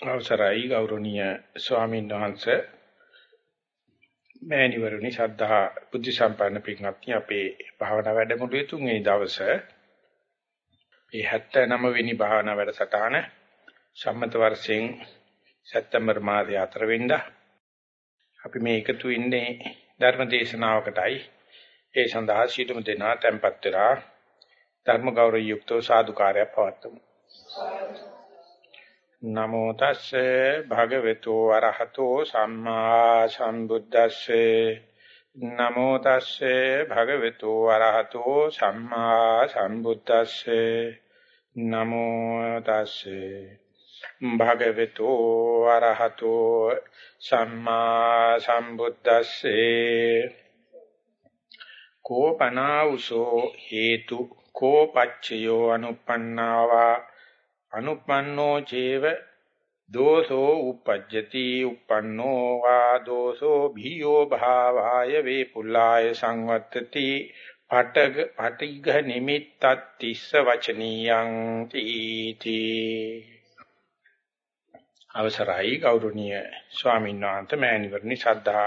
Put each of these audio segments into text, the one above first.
අවසරයි ගෞරවනීය ස්වාමීන් වහන්සේ. මෑණිවරුනි ශ්‍රද්ධා බුද්ධ සම්පන්න පින්වත්නි අපේ භාවනා වැඩමුළුවේ තුන්වෙනි දවසේ මේ 79 වෙනි භාවනා වැඩසටහන සම්මත වර්ෂයෙන් සැප්තැම්බර් මාසයේ 4 වෙනිදා අපි මේ එකතු වෙන්නේ ධර්ම දේශනාවකටයි ඒ සඳහා සිටුම දෙනා tempත් වෙලා ධර්ම ගෞරව යුක්තව සාදුකාරය පවත්වමු. නමෝ තස්සේ භගවතු වරහතෝ සම්මා සම්බුද්දස්සේ. නමෝ තස්සේ භගවතු වරහතෝ සම්මා සම්බුද්දස්සේ. නමෝ තස්සේ භගවතු වරහතෝ සම්මා සම්බුද්දස්සේ. කෝපනාවසෝ හේතු කෝපච්චයෝ අනුපන්නාවා අනුපන්නෝ චේව දෝසෝ uppajjati uppannෝ වා දෝසෝ භීයෝ භාවාය වේපුල්ලාය සංවත්තති පටග පටිඝ නිමිත්තත් තිස්ස වචනීයං තීති. අවසරයි ගෞරවනීය ස්වාමීන් වහන්සේ මෑණිවරණි ශ්‍රද්ධා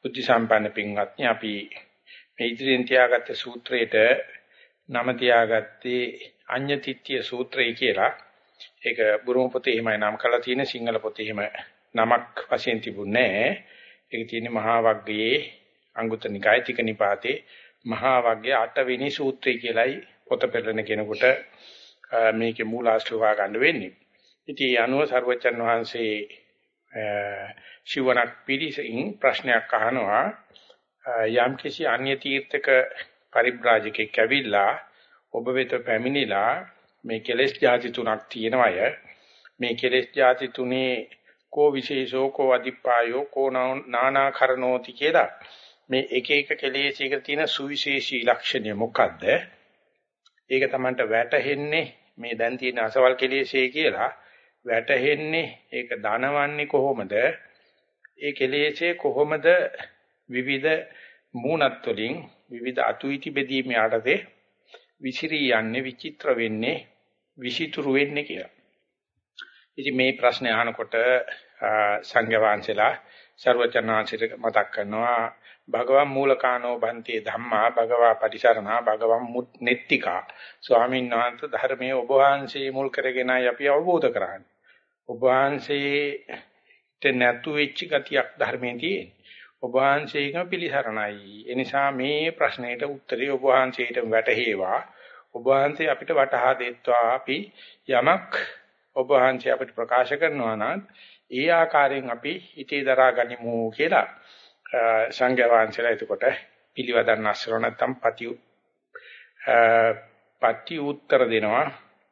බුද්ධ සම්පන්න පින්වත්නි අපි මේ ඉදිරියෙන් තියාගත්ත සූත්‍රයට නම තියාගත්තේ අඤ්ඤතිත්‍ය සූත්‍රය කියලා. ඒක බුරුම පොතේ එහෙමයි නම් කරලා තියෙන සිංහල පොතේ එහෙම නමක් වශයෙන් තිබුණේ නැහැ. ඒක තියෙන්නේ මහා වග්ගයේ අංගුත්තර නිකාය තික නිපාතේ මහා වග්ගයේ 8 වෙනි සූත්‍රය කියලයි පොත පෙරලන කෙනෙකුට මේකේ මූලාශ්‍ර හොයා ගන්න වෙන්නේ. ඉතින් අනුව සර්වචන් වහන්සේ ශිවණක් පිළිසින් ප්‍රශ්නයක් අහනවා යම් කිසි අන්‍ය තීර්ථක පරිබ්‍රාජකෙක් ඇවිල්ලා ඔබ වෙත පැමිණිලා මේ කෙලෙස් ಜಾති තුනක් තියෙනවය. මේ කෙලෙස් ಜಾති තුනේ කෝ විශේෂෝ කෝ අදිපායෝ කෝ නානාකරණෝති කියලා. මේ එක එක කෙලෙසයක තියෙන සුවිශේෂී ලක්ෂණය මොකද්ද? ඒක Tamanට වැටහෙන්නේ මේ දැන් තියෙන අසවල් කෙලෙසේ කියලා. වැටහෙන්නේ ඒක දනවන්නේ කොහොමද? ඒ කෙලෙසේ කොහොමද විවිධ මූණත් වලින් විවිධ අතුයිති බෙදීම යටතේ විසිරී යන්නේ විචිත්‍ර වෙන්නේ විසිතුරු වෙන්නේ කියලා. ඉතින් මේ ප්‍රශ්නේ අහනකොට සංඝ වහන්සේලා ਸਰවචනාංශයට මතක් කරනවා භගවන් මූලකානෝ බන්තේ ධම්මා භගවා පටිසරණා භගවන් නෙත්තිකා ස්වාමීන් වහන්සේ ධර්මයේ ඔබ වහන්සේ මුල් කරගෙනයි අපි අවබෝධ කරන්නේ. ඔබ වහන්සේට නැතු වෙච්ච ගතියක් ධර්මයේ තියෙන්නේ. ඔබ වහන්සේකම පිළිසරණයි. ඒ නිසා මේ ප්‍රශ්නෙට උත්තරේ ඔබ වහන්සේට වැටහෙවා. ඔබ වහන්සේ අපිට වටහා දෙත්වා අපි යමක් ඔබ වහන්සේ අපිට ප්‍රකාශ කරනවා නම් ඒ ආකාරයෙන් අපි හිතේ දරා ගනිමු කියලා සංඝයා වහන්සේලා එතකොට පිළිවදන් අස්සර නැත්තම් පති පති උත්තර දෙනවා.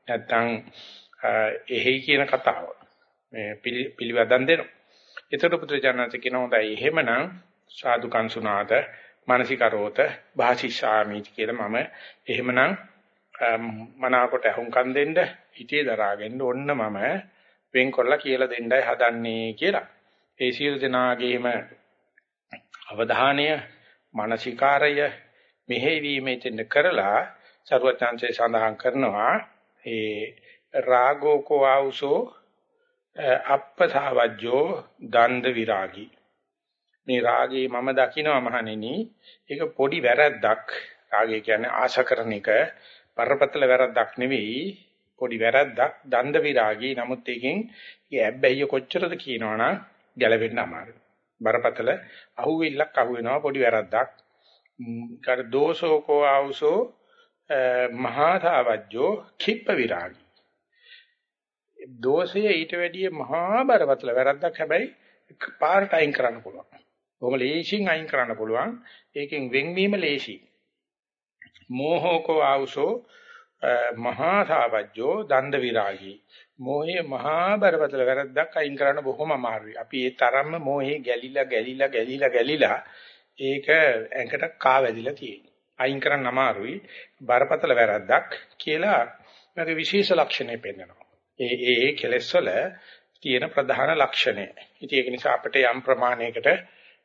නැත්තම් එහෙයි කියන කතාව. මේ පිළිවදන් දෙනවා. එතකොට පුත්‍රජානන්සේ කියන හොඳයි. එහෙමනම් සාදු කංසුනාත මානසිකරෝත භාෂිෂාමිති කියලා මම එහෙමනම් මනාකොට අහුම්කම් දෙන්න හිතේ දරාගෙන ඔන්න මම වෙන් කරලා කියලා දෙන්නයි හදන්නේ කියලා. ඒ සියලු දෙනාගේම අවධානය මානසිකාරය මෙහෙවීමෙන් කරලා සරුවචාන්සේ සඳහන් කරනවා ඒ රාගෝ කෝ ආවුසෝ අප්පසාවජ්ජෝ දන්ද විරාගී. මේ රාගේ මම දකිනවා මහණෙනි. ඒක පොඩි වැරද්දක්. රාගය කියන්නේ ආශා කරන එක. බරපතල වැරද්දක් නෙවෙයි පොඩි වැරද්දක් දන්ද විරාගී නමුත් ඒකෙන් ඒ ඇබ්බැහිය කොච්චරද කියනවනම් ගැලවෙන්න අමාරුයි බරපතල අහුවිල්ලක් අහුවෙනවා පොඩි වැරද්දක් කර දෝෂෝකෝ ආවුසෝ මහා සාවජ්ජෝ කිප්ප විරාගී දෝෂය ඊට වැඩිය මහා බරපතල වැරද්දක් හැබැයි පාරට අයින් කරන්න පුළුවන්. බොහොම ලේසියෙන් අයින් කරන්න පුළුවන්. ඒකෙන් වෙන්වීම ලේසි. මෝහෝකෝ ආවුසෝ මහා සාවජ්ජෝ දණ්ඩ විරාගී. මෝහයේ මහා බරපතල වැරද්දක් අයින් කරන්න බොහොම අමාරුයි. අපි ඒ තරම්ම මෝහේ ගැලිලා ගැලිලා ගැලිලා ගැලිලා ඒක ඇඟට කා වැදිලා තියෙනවා. අයින් කරන්න අමාරුයි. බරපතල වැරද්දක් කියලා මේකේ විශේෂ ලක්ෂණය පෙන්වනවා. ඒ ඒ කෙලෙස් වල තියෙන ප්‍රධාන ලක්ෂණය. ඉතින් ඒක නිසා අපිට යම් ප්‍රමාණයකට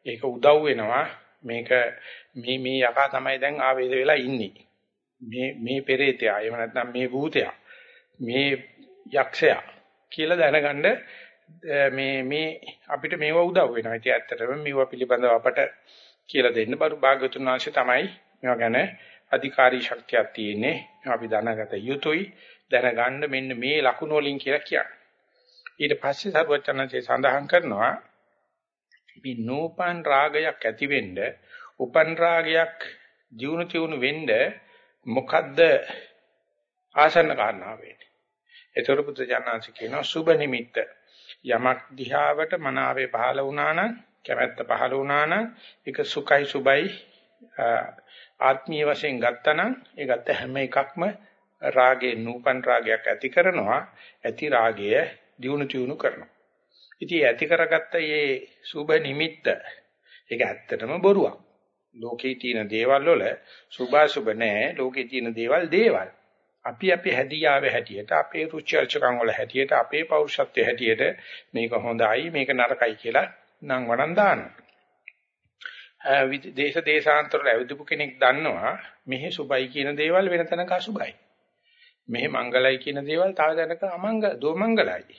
ඒක උදව් වෙනවා. මේක මේ මේ යකා තමයි දැන් ආවේද වෙලා ඉන්නේ. මේ මේ පෙරේතයා එහෙම නැත්නම් මේ භූතයා මේ යක්ෂයා කියලා දැනගන්න මේ මේ අපිට මේව උදව් වෙනවා. ඉතින් ඇත්තටම මේව පිළිබඳව අපට කියලා දෙන්න බරු භාග්‍යතුන් වහන්සේ තමයි මේවා ගැන අධිකාරී ශක්තියක් තියෙන්නේ. අපි දැනගත යුතුයි. දැනගන්න මෙන්න මේ ලකුණු වලින් කියලා කියන්නේ. ඊට පස්සේ සරුවචනන්සේ සඳහන් කරනවා මේ නූපන් රාගයක් ඇති වෙන්න, උපන් රාගයක් ජීවුන තියුණු වෙන්න මොකද්ද ආසන්න කාරණාව වෙන්නේ. ඒතර පුත්‍ර ජානංශ කියනවා සුබ නිමිත්ත. යමක් දිහාවට මනාවේ පහළ වුණා නම්, කැමැත්ත පහළ වුණා නම්, ඒක සුඛයි සුබයි ආත්මීය වශයෙන් ගත්තනම් ඒ ගත්ත හැම එකක්ම රාගේ නූපන් රාගයක් ඇති කරනවා. ඇති රාගය දියුණු තියුණු කරනවා. ඉතින් ඇති කරගත්ත මේ සුබ නිමිත්ත ඒක ඇත්තටම බොරුවක්. ලෝකේ තියෙන දේවල් වල සුභාසුභ නැහැ. ලෝකේ තියෙන දේවල් දේවල්. අපි අපි හැදියාවේ හැටියට අපේ රුචි අරුචිකම් වල හැටියට අපේ පෞරුෂත්වයේ හැටියට මේක හොඳයි මේක නරකයි කියලා නම් වණන් දානවා. දේශ දේශාන්තර වල ඇවිදපු කෙනෙක් දන්නවා මෙහි සුභයි කියන දේවල් වෙන තැනක අසුභයි. මෙහි මංගලයි කියන දේවල් තව තැනක අමංග දෝමංගලයි.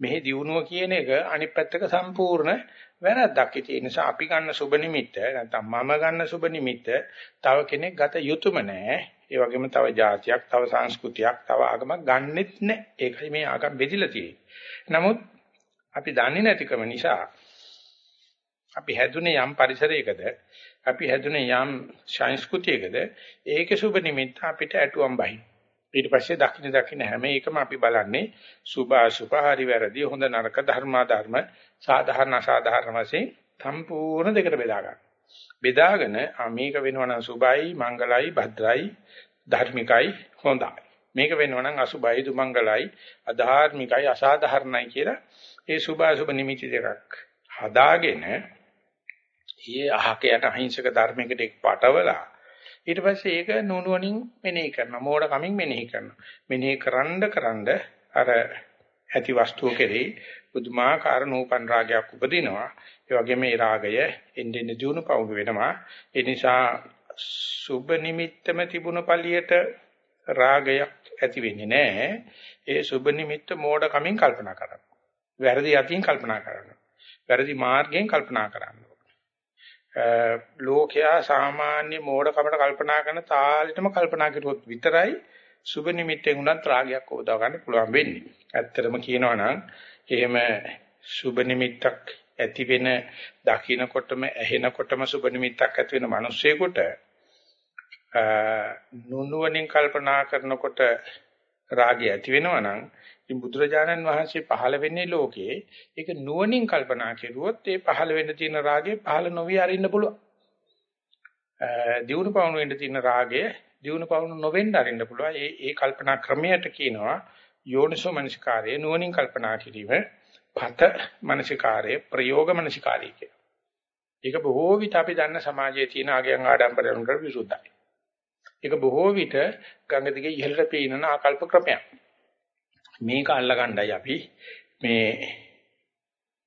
මෙහි දියුණුව කියන එක අනිත් පැත්තක සම්පූර්ණ වැරද්දක්. ඒ නිසා අපි ගන්න සුබ නිමිත්ත නැත්නම් මම ගන්න සුබ නිමිත්ත තව කෙනෙක් ගත යුතුයම නෑ. ඒ වගේම තව જાතියක්, තව සංස්කෘතියක්, තව ආගමක් ගන්නෙත් නෑ. ඒකයි මේ ආගම් බෙදිලා තියෙන්නේ. නමුත් අපි දන්නේ නැතිකම නිසා අපි හැදුනේ යම් පරිසරයකද අපි හැදුනේ යම් සංස්කෘතියකද ඒකේ සුබ නිමිත්ත අපිට ඇටුවම් බහින් ඊට පස්සේ දකින්න දකින්න හැම එකම අපි බලන්නේ සුභ අසුභ හරි වැරදි හොඳ නරක ධර්මා ධර්ම සාධාරණ අසාධාරණ වශයෙන් සම්පූර්ණ දෙකට බෙදා ගන්න. බෙදාගෙන මේක වෙනවා නම් සුභයි මංගලයි භද්‍රයි ධර්මිකයි හොඳයි. මේක වෙනවා නම් අසුභයි දුමංගලයි අධාර්මිකයි අසාධාරණයි කියලා ඒ සුභ අසුභ නිමිති දෙකක් හදාගෙන ඊයේ අහක යන අහිංසක ධර්මයකට එක් පටවලා ඊට පස්සේ ඒක නුනුවණින් මෙනෙහි කරනවා. මෝඩ කමින් මෙනෙහි කරනවා. මෙනෙහි කරන්ඩ කරන්ඩ අර ඇති වස්තුව කෙරෙහි පුදුමාකාර නූපන් රාගයක් උපදිනවා. ඒ වගේම මේ රාගය එන්නේ එන්නේ දිනු පවු වෙනවා. ඒ නිසා සුබ නිමිත්තම තිබුණ පළියට රාගයක් ඇති වෙන්නේ නැහැ. ඒ සුබ නිමිත්ත මෝඩ කමින් කල්පනා කරනවා. වැරදි යතින් කල්පනා කරනවා. වැරදි මාර්ගයෙන් කල්පනා කරනවා. ලෝකයා සාමාන්‍ය මෝඩකමට කල්පනා කරන තාලෙටම කල්පනා කරුවොත් විතරයි සුබ නිමිත්තෙන් උනත් රාගයක් උදව ගන්න පුළුවන් වෙන්නේ. ඇත්තටම කියනවා නම් එහෙම සුබ නිමිත්තක් ඇති වෙන දකින්නකොටම ඇහෙනකොටම සුබ නිමිත්තක් ඇති වෙන මිනිස්සෙකුට නුනුවණින් කල්පනා කරනකොට රාගය ඇති වෙනවා නම් ඉතින් බුදුරජාණන් වහන්සේ පහළ වෙන්නේ ලෝකේ ඒක නුවණින් කල්පනා කෙරුවොත් ඒ පහළ වෙන්න තියෙන රාගය පහළ නොවි අරින්න පුළුවන්. දියුණු පවුණු වෙන්න තියෙන රාගය දියුණු පවුණු නොවෙන්න අරින්න පුළුවන්. ඒ ඒ කල්පනා ක්‍රමයට කියනවා යෝනිසෝ මනසිකාරය නුවණින් කල්පනා කිරීම පත මනසිකාරය ප්‍රයෝග මනසිකාරය කියලා. ඒක බොහෝ විට අපි දන්න සමාජයේ තියෙන ආගයන් ආඩම්බරයන්ට විරුද්ධයි. ඒක බොහෝ විට ගංගා දිගේ ඉහළට පීනන ආකල්ප ක්‍රමයක්. මේක අල්ලගන්නයි අපි මේ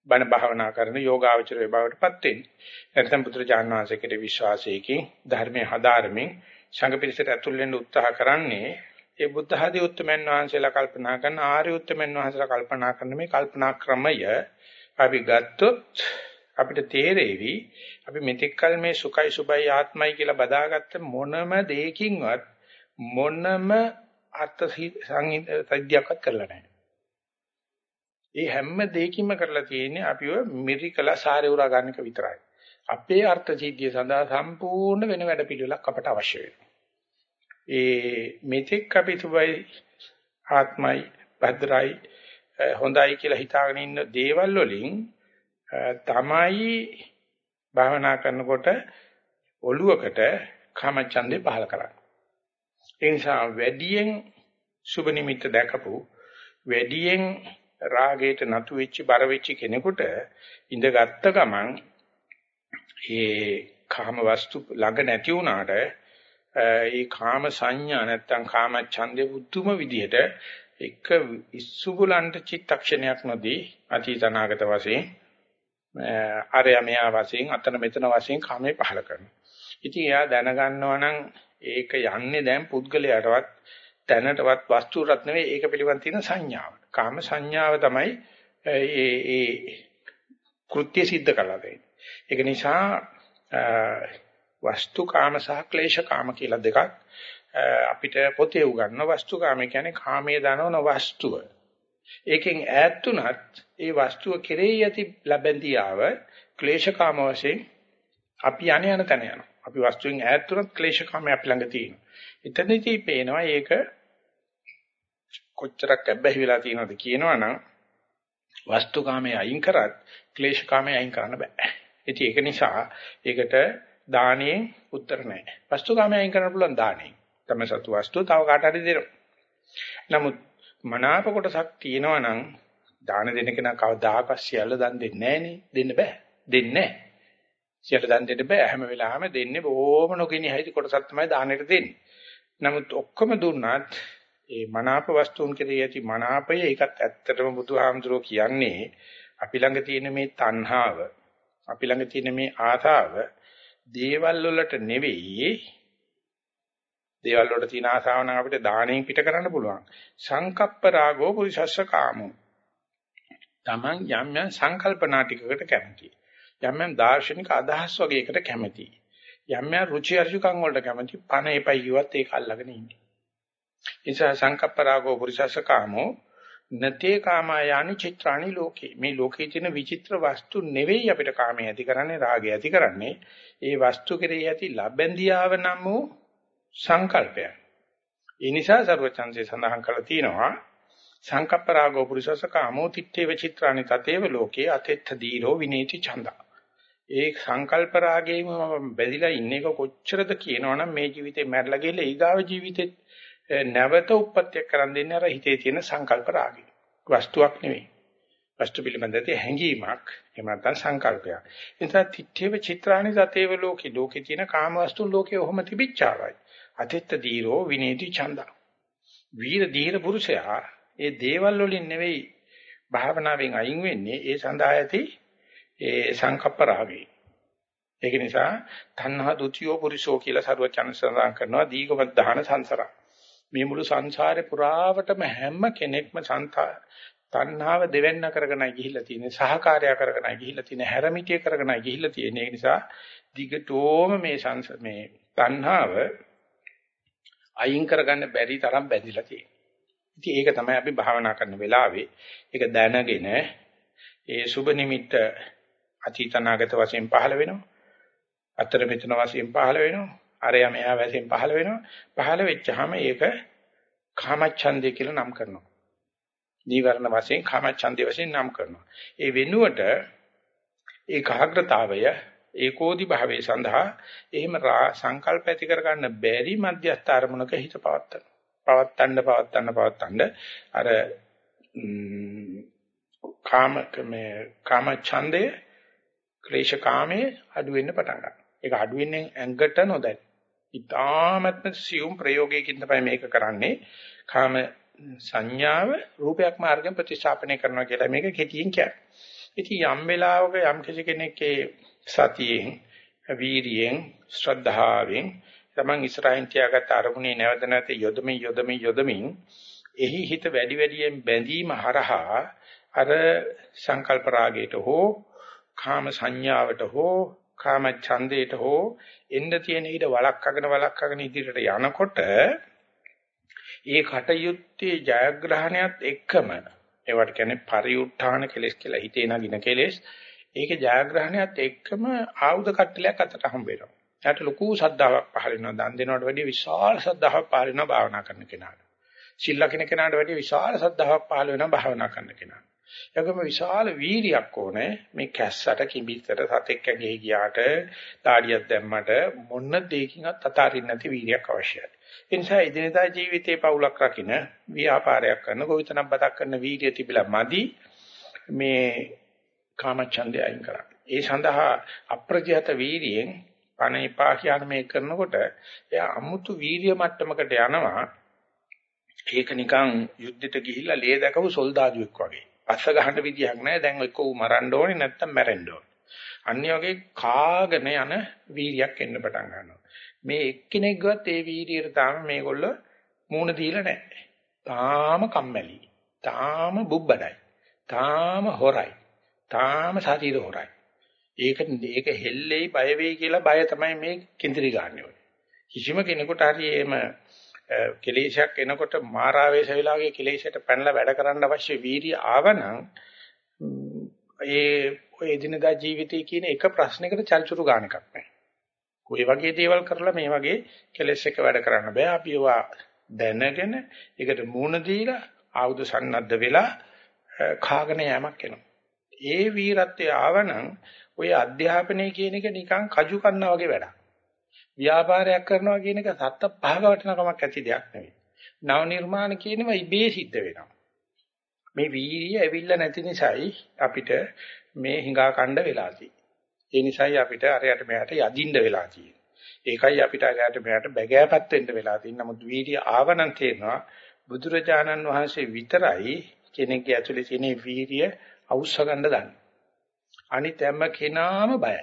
බණ භාවනා කරන යෝගාවචරයේ බවටපත් වෙන්නේ. නැත්නම් පුත්‍රජාන විශ්වාසයේ විශ්වාසයකින් ධර්මයේ හදාරමින් සංඝ පිරිසට ඇතුල් වෙන්න උත්සාහ කරන්නේ ඒ බුද්ධ ආදී උත්තරමන් වහන්සේලා කල්පනා කරන ආර්ය උත්තරමන් වහන්සේලා කල්පනා කරන මේ කල්පනා ක්‍රමය අපි ගත්තොත් අපිට තේරෙවි අපි මෙතෙක්කල් මේ සුඛයි සුබයි ආත්මයි කියලා බදාගත්ත මොනම දෙයකින්වත් මොනම අර්ථ සංහිතියක්වත් කරලා නැහැ. ඒ හැම දෙයකින්ම කරලා තියෙන්නේ අපිව මිරිකලා සාරේ උරා ගන්න එක විතරයි. අපේ අර්ථ සිද්ධිය සඳහා සම්පූර්ණ වෙන වැඩ පිළිවෙලක් අපට අවශ්‍ය වෙනවා. ඒ මෙතෙක් අපි සුබයි ආත්මයි භද්‍රයි හොඳයි කියලා හිතාගෙන ඉන්න දේවල් වලින් තමයි භාවනා කරනකොට ඔළුවකට කාමචන්දේ පහල කරන්නේ. ඒ නිසා වැඩියෙන් සුබ නිමිත්ත දැකපු වැඩියෙන් රාගයට නතු වෙච්ච බර වෙච්ච කෙනෙකුට ඉඳගත්ත ගමන් ඒ කාම වස්තු ළඟ නැති වුණාට ඒ කාම සංඥා නැත්තම් කාම ඡන්දේ උතුම විදිහට එක ඉස්සුබුලන්ට චිත්තක්ෂණයක් නොදී අතීතනාගත වශයෙන් අරය මෙයා වශයෙන් අතන මෙතන වශයෙන් කාමේ පහල කරනවා. ඉතින් එයා දැනගන්නවා නම් ඒක යන්නේ දැන් පුද්ගලයාටවත් දැනටවත් වස්තුවටත් නෙවෙයි ඒක පිළිබඳ තියෙන සංඥාව. කාම සංඥාව තමයි ඒ ඒ කෘත්‍ය સિદ્ધ කළා දෙන්නේ. ඒක නිසා වස්තුකාම සහ ක්ලේශකාම කියලා දෙකක් අපිට පොතේ උගන්වන වස්තුකාම කියන්නේ කාමයේ දනවන වස්තුව. ඒකෙන් ඈත් උනත් ඒ වස්තුව කෙරෙහි ඇති ලැබෙන්දියාව ක්ලේශකාම වශයෙන් අපි යණ යන තැන යනවා. අපි වස්තුවෙන් ඈත් උනත් ක්ලේශකාමයේ අපි ළඟ තියෙනවා. එතනදී පේනවා ඒක කොච්චරක් ඇබ්බැහි වෙලා තියෙනවද කියනවනම් වස්තුකාමයේ අයින් කරත් ක්ලේශකාමයේ අයින් කරන්න බෑ. ඉතින් ඒක නිසා ඒකට දාණයෙන් උත්තර නැහැ. වස්තුකාමයේ අයින් කරන්න පුළුවන් දාණයෙන්. තම සතු වස්තුව තව කාට හරි දෙනවා. නමුත් මනාප කොටසක් තියෙනවා නම් දාන දෙන කෙනා කවදාකවත් සියල්ල දන් දෙන්නේ නැහනේ. දෙන්න බෑ. දෙන්නේ නැහැ. සියල්ල දන් දෙන්න බෑ. හැම වෙලාවෙම දෙන්නේ බොහොම නොගිනි හිත කොටසක් තමයි දානෙට දෙන්නේ. නමුත් ඔක්කොම දුන්නත් ඒ මනාප වස්තුන් කෙරෙහි ඇති මනාපය ඒකත් ඇත්තටම බුදුහාමුදුරුවෝ කියන්නේ අපි ළඟ තියෙන මේ තණ්හාව අපි ළඟ තියෙන මේ ආසාව දේවල් වලට නෙවෙයි දේවල් වලට තියෙන ආසාව නම් අපිට දාණයෙන් පිට කරන්න පුළුවන් සංකප්ප රාගෝ පුරිසස්ස කාමෝ Taman යම් යම් සංකල්පනා ටිකකට කැමතියි යම් යම් දාර්ශනික අදහස් වගේකට කැමතියි යම් යම් රුචි අරුචිකම් වලට කැමති පණ එපයි කිව්වත් ඒක අල්ලගෙන ඉන්නේ නිසා සංකප්ප රාගෝ පුරිසස්ස කාමෝ නතේ කාමයානි චිත්‍රාණි ලෝකේ මේ ලෝකේ තියෙන විචිත්‍ර වස්තු නෙවෙයි අපිට කාමයේ ඇති කරන්නේ රාගය ඇති කරන්නේ ඒ වස්තු කෙරෙහි ඇති ලැබෙන්දියාව නම් වූ සංකල්පය. ඒ නිසා සර්වචන්සේ සඳහන් කරලා තියෙනවා සංකප්ප රාගෝ පුරිසස්ස කාමෝ තිත්තේව චිත්‍රාණි තතේව ලෝකේ අතෙත්ථ දීරෝ විනේති ඡන්දා. ඒ සංකල්ප රාගයේම බැඳිලා ඉන්න එක කොච්චරද කියනවනම් මේ ජීවිතේ මැරලා ගිහලා ඊගාව ජීවිතේ නැවත උප්පත්තියක් කරන් දෙන්නේ අර හිතේ තියෙන සංකල්ප රාගය. වස්තුවක් නෙවෙයි. වස්තු පිළිබඳව හැඟීමක් එහෙම නැත්නම් සංකල්පයක්. ඒ නිසා තිත්තේව චිත්‍රාණි දතේව ලෝකේ ලෝකේ තියෙන කාම වස්තුන් ලෝකේ ඔහොම තිබිච්චාවයි. අතිත්ත දීරෝ විනේති ඡන්දා. වීර දීර පුරුෂයා ඒ දේවල් වලින් නෙවෙයි භාවනාවෙන් අයින් වෙන්නේ ඒ සඳහා ඇති ඒ සංකප්ප රාගේ. ඒක නිසා තණ්හා දුතියෝ පුරිසෝ කියලා සරුවචන සඳහන් කරනවා දීගවත් දහන සංසාරා. මේ මුළු සංසාරේ පුරාවටම හැම කෙනෙක්ම සංතා තණ්හාව දෙවෙන්න කරගෙනයි ගිහිල්ලා තියෙන්නේ සහකාරය කරගෙනයි ගිහිල්ලා තියෙන්නේ හැරමිටිය කරගෙනයි ගිහිල්ලා තියෙන්නේ ඒ නිසා දිගටම මේ සංස මේ තණ්හාව අයින් කරගන්න බැරි තරම් බැඳිලා තියෙනවා. ඉතින් ඒක තමයි අපි භාවනා කරන වෙලාවේ ඒක දැනගෙන ඒ සුබ නිමිත්ත අතීතනාගත වශයෙන් පහළ වෙනවා. අතර මෙතන වශයෙන් පහළ වෙනවා. අරයා මෙහා වශයෙන් පහළ වෙනවා. පහළ වෙච්චාම ඒක කාමච්ඡන්දය කියලා නම් කරනවා. නීවරණ වශයෙන් කාමච්ඡන්දය වශයෙන් නම් කරනවා. ඒ වෙනුවට ඒ කාග්‍රතාවය ඒකෝදි භාවයේ සඳහා එහෙම සංකල්ප ඇති කරගන්න බැරි මධ්‍යස්ථ අරමුණක හිත පවත්තන. පවත්තන්න පවත්තන්න පවත්තන්න අර කාම මේ කාම ඡන්දය ක්ලේශ කාමයේ අඩු වෙන්න පටන් ගන්නවා. ඒක අඩු වෙන්නේ ඇඟට නොදැයි. ඊටාමත්ම සියුම් ප්‍රයෝගයකින් තමයි මේක කරන්නේ. කාම සංඥාව රූපයක් මාර්ගෙන් ප්‍රතිස්ථාපනය කරනවා කියලා මේක කෙටියෙන් කියන්නේ. ඉතින් යම් වෙලාවක යම් කිසි කෙනෙක්ගේ සතියෙන්, වීරියෙන්, ශ්‍රද්ධාවෙන් තමන් ඉස්සරහින් තියාගත් අරමුණේ නැවත නැවත යොදමින් යොදමින් යොදමින් එහි හිත වැඩි වැඩියෙන් බැඳීම හරහා අර සංකල්ප රාගයට හෝ කාම සංඥාවට හෝ කාම ඡන්දයට හෝ එන්න තියෙන ඊට වලක්කගෙන වලක්කගෙන ඉදිරියට යනකොට ඒ කටයුත්තේ ජයග්‍රහණයත් එක්කම ඒවට කියන්නේ පරිඋත්ථාන කෙලස් කියලා හිතේ නගින කෙලස් ඒකේ ජයග්‍රහණයත් එක්කම ආයුධ කට්ටලයක් අතට හම්බ වෙනවා. එයාට ලොකු ශ්‍රද්ධාවක් පහළ වෙනවා. දන් දෙනවට වැඩිය විශාල ශ්‍රද්ධාවක් පහළ වෙනවා භාවනා කරන කෙනාට. සිල් ලකින කෙනාට වැඩිය විශාල ශ්‍රද්ධාවක් පහළ වෙනවා භාවනා කරන කෙනාට. ඒකම විශාල වීරියක් ඕනේ මේ කැස්සට කිඹිත්තට සතෙක් ඇගේ ගියාට තාඩියක් දැම්මට මොන දෙයකින්වත් අතාරින්න නැති වීරියක් අවශ්‍යයි. ඒ නිසා එදිනදා ජීවිතේ පවුලක් රකින්න ව්‍යාපාරයක් කරන කොවිතනක් බතක් කරන වීර්යය තිබිලා මදි මේ කාමච්ඡන්දය අයින් කරන්න. ඒ සඳහා අප්‍රජහත වීර්යයෙන් පණ එපා කියන මේ කරනකොට එයා අමුතු වීර්ය මට්ටමකට යනවා. ඒක නිකන් යුද්ධෙට ගිහිල්ලා ලේ දැකපු සොල්දාදුවෙක් වගේ. පස්ස ගහන්න විදියක් නැහැ. දැන් එක්ක ඌ මරන්න ඕනේ නැත්තම් මැරෙන්න ඕනේ. අනිත් වගේ කාගෙන යන වීර්යයක් එන්න පටන් ගන්නවා. මේ එක්කෙනෙක්වත් ඒ වීර්යයට තාම මේගොල්ලෝ මූණ දීලා නැහැ. තාම කම්මැලි. තාම බුබ්බඩයි. තාම හොරයි. තාම ශරීර හොරයි. ඒක ඒක හෙල්ලෙයි බය වෙයි කියලා බය තමයි මේ කිඳිරි ගන්න කිසිම කෙනෙකුට හරි එහෙම කෙලේශයක් එනකොට මාරාවේශ වෙලාවේ කෙලේශයට පැනලා වැඩ කරන්න අවශ්‍ය වීර්ය ආවනම් ඒ ඔය එදිනදා ජීවිතයේ කියන එක ප්‍රශ්නයකට චල්චුරු ගන්න එකක් නැහැ. කොයි වගේ දේවල් කරලා මේ වගේ කෙලෙස් එක වැඩ කරන්න බෑ. අපි ඒවා දැනගෙන ඒකට මූණ දීලා ආයුධ සන්නද්ධ වෙලා කාගෙන යෑමක් වෙනවා. ඒ වීරත්වය ආවනම් ඔය අධ්‍යාපනය කියන එක නිකන් කජු කන්නා වගේ වැඩක්. ව්‍යාපාරයක් කරනවා කියන එක සත්ත පහක වටිනකමක් ඇති දෙයක් නෙවෙයි. නව නිර්මාණ කියනවා ඉබේ සිද්ධ වෙනවා. මේ වීර්යය ඇවිල්ලා නැති නිසායි අපිට මේ හිඟා කණ්ඩ වෙලා ඒ නිසායි අපිට අරයට මෙයාට යදින්න වෙලා තියෙන්නේ. ඒකයි අපිට අරයට මෙයාට බැගෑපත් වෙන්න වෙලා තියෙන්නේ. නමුත් වීර්ය ආවනම් තේරෙනවා බුදුරජාණන් වහන්සේ විතරයි කෙනෙක්ගේ ඇතුලේ තියෙන වීර්ය අවශ්‍ය ගන්න දන්නේ. අනිත් හැම කෙනාම බයයි.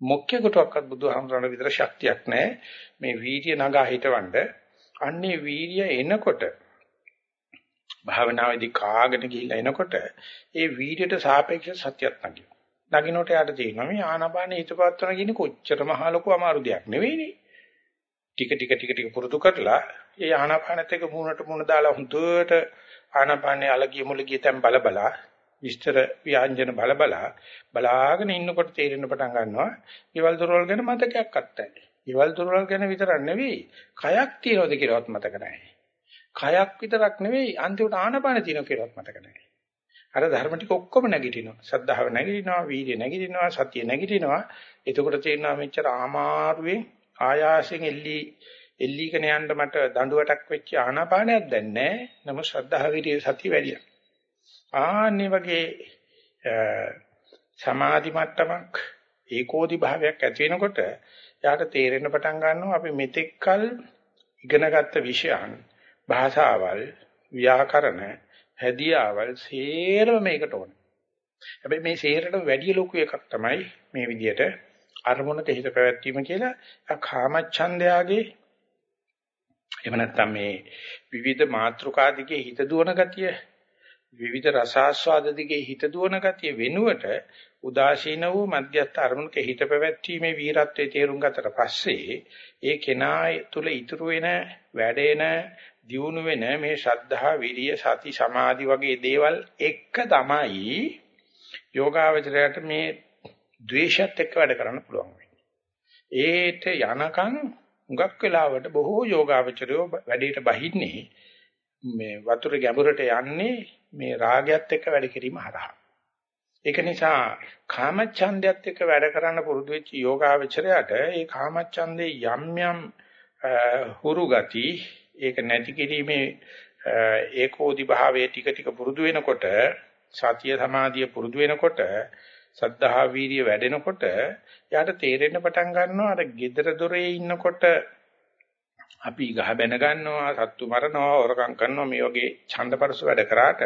මොක්කේකටවත් බුදුහාමරණ විතර ශක්තියක් නැහැ. මේ වීර්ය නගා හිටවන්න. අන්නේ වීර්ය එනකොට භාවනාවේදී කාගෙන ගිහිල්ලා එනකොට ඒ වීර්යයට සාපේක්ෂ සත්‍යයක් නැගිනවා. නගිනකොට යාට තියෙනවා මේ ආනාපාන හිතපත්වන කියන කොච්චර මහ ලොකු අමාරු දෙයක් නෙවෙයිනේ. ටික ටික ටික ටික පුරුදු කරලා ඒ ආනාපානත් එක්ක මූණට මූණ දාලා හුදුවට ආනාපානේ අලගිය මුලගිය තැන් බල බලා විස්තර ව්‍යංජන බල බලා බලාගෙන ඉන්නකොට තේරෙන්න පටන් ගන්නවා. ඊවල දොරවල් ගැන මතකයක් අත්තයි. ඊවල දොරවල් ගැන විතරක් නෙවෙයි කයක් තියනවද කියලාවත් මතක නැහැ. කයක් විතරක් නෙවෙයි අන්තිමට ආනාපාන තියෙනව කියලාවත් මතක නැහැ. අර ධර්ම ටික ඔක්කොම නැගිටිනවා. සද්ධාව නැගිටිනවා, වීර්ය නැගිටිනවා, සතිය නැගිටිනවා. එතකොට තේරෙනවා මෙච්චර ආමාරුවෙන් ආයාසයෙන් එල්ලි එල්ලීගෙන යන්න මට දඬුවටක් වෙච්ච ආනාපානයක් දැන් නැහැ. නම ශ්‍රද්ධාව විරිය සතිය වැඩියා. ආන්නේ වගේ සමාධි මට්ටමක් ඒකෝදි භාවයක් ඇති වෙනකොට යාට තේරෙන්න පටන් ගන්නවා අපි මෙතෙක්කල් ඉගෙනගත්ත විෂයන් භාෂාවල් ව්‍යාකරණ හැදියාවල් සේරම මේකට ඕන. හැබැයි මේ සේරට වැඩි ලොකු එකක් තමයි මේ විදිහට අරමුණක හිත පැවැත්වීම කියලා කාමච්ඡන්දයාගේ එහෙම නැත්නම් මේ විවිධ මාත්‍රකා දිගේ හිත දුවන ගතිය විවිධ රසාස්වාද දිගේ හිත දුවන ගතිය වෙනුවට උදාසීන වූ මධ්‍යස්ථ අරමුණක හිත පැවැත්වීමේ වීරත්වයේ තේරුම් ගතට පස්සේ ඒ කෙනා තුළ ඉතුරු වෙන වැඩෙන දියුණු වෙන මේ ශ්‍රද්ධා විරිය සති සමාධි වගේ දේවල් එක තමයි යෝගාවචරයට මේ ද්වේෂයත් එක්ක වැඩ කරන්න පුළුවන් වෙන්නේ. ඒට යනකම් හුඟක් වෙලාවට බොහෝ යෝගාවචරයෝ වැඩේට බහින්නේ මේ වතුර ගැඹුරට යන්නේ මේ රාගයත් එක්ක වැඩ කිරීම හරහා. ඒක නිසා කාමච්ඡන්දයත් එක්ක වැඩ කරන්න පුරුදු වෙච්ච යෝගාවචරයට ඒ කාමච්ඡන්දේ යම් යම් හුරු ගති ඒක නැති කිරීමේ ඒකෝදි භාවයේ ටික ටික පුරුදු වෙනකොට සතිය සමාධිය පුරුදු වෙනකොට සද්ධා වීර්ය වැඩෙනකොට යාට තේරෙන්න පටන් ගන්නවා අර gedara dore ඉන්නකොට අපි ගහ බැන ගන්නවා සත්තු මරනවා හොරකම් කරනවා මේ වගේ ඡන්දපරස වැඩ කරාට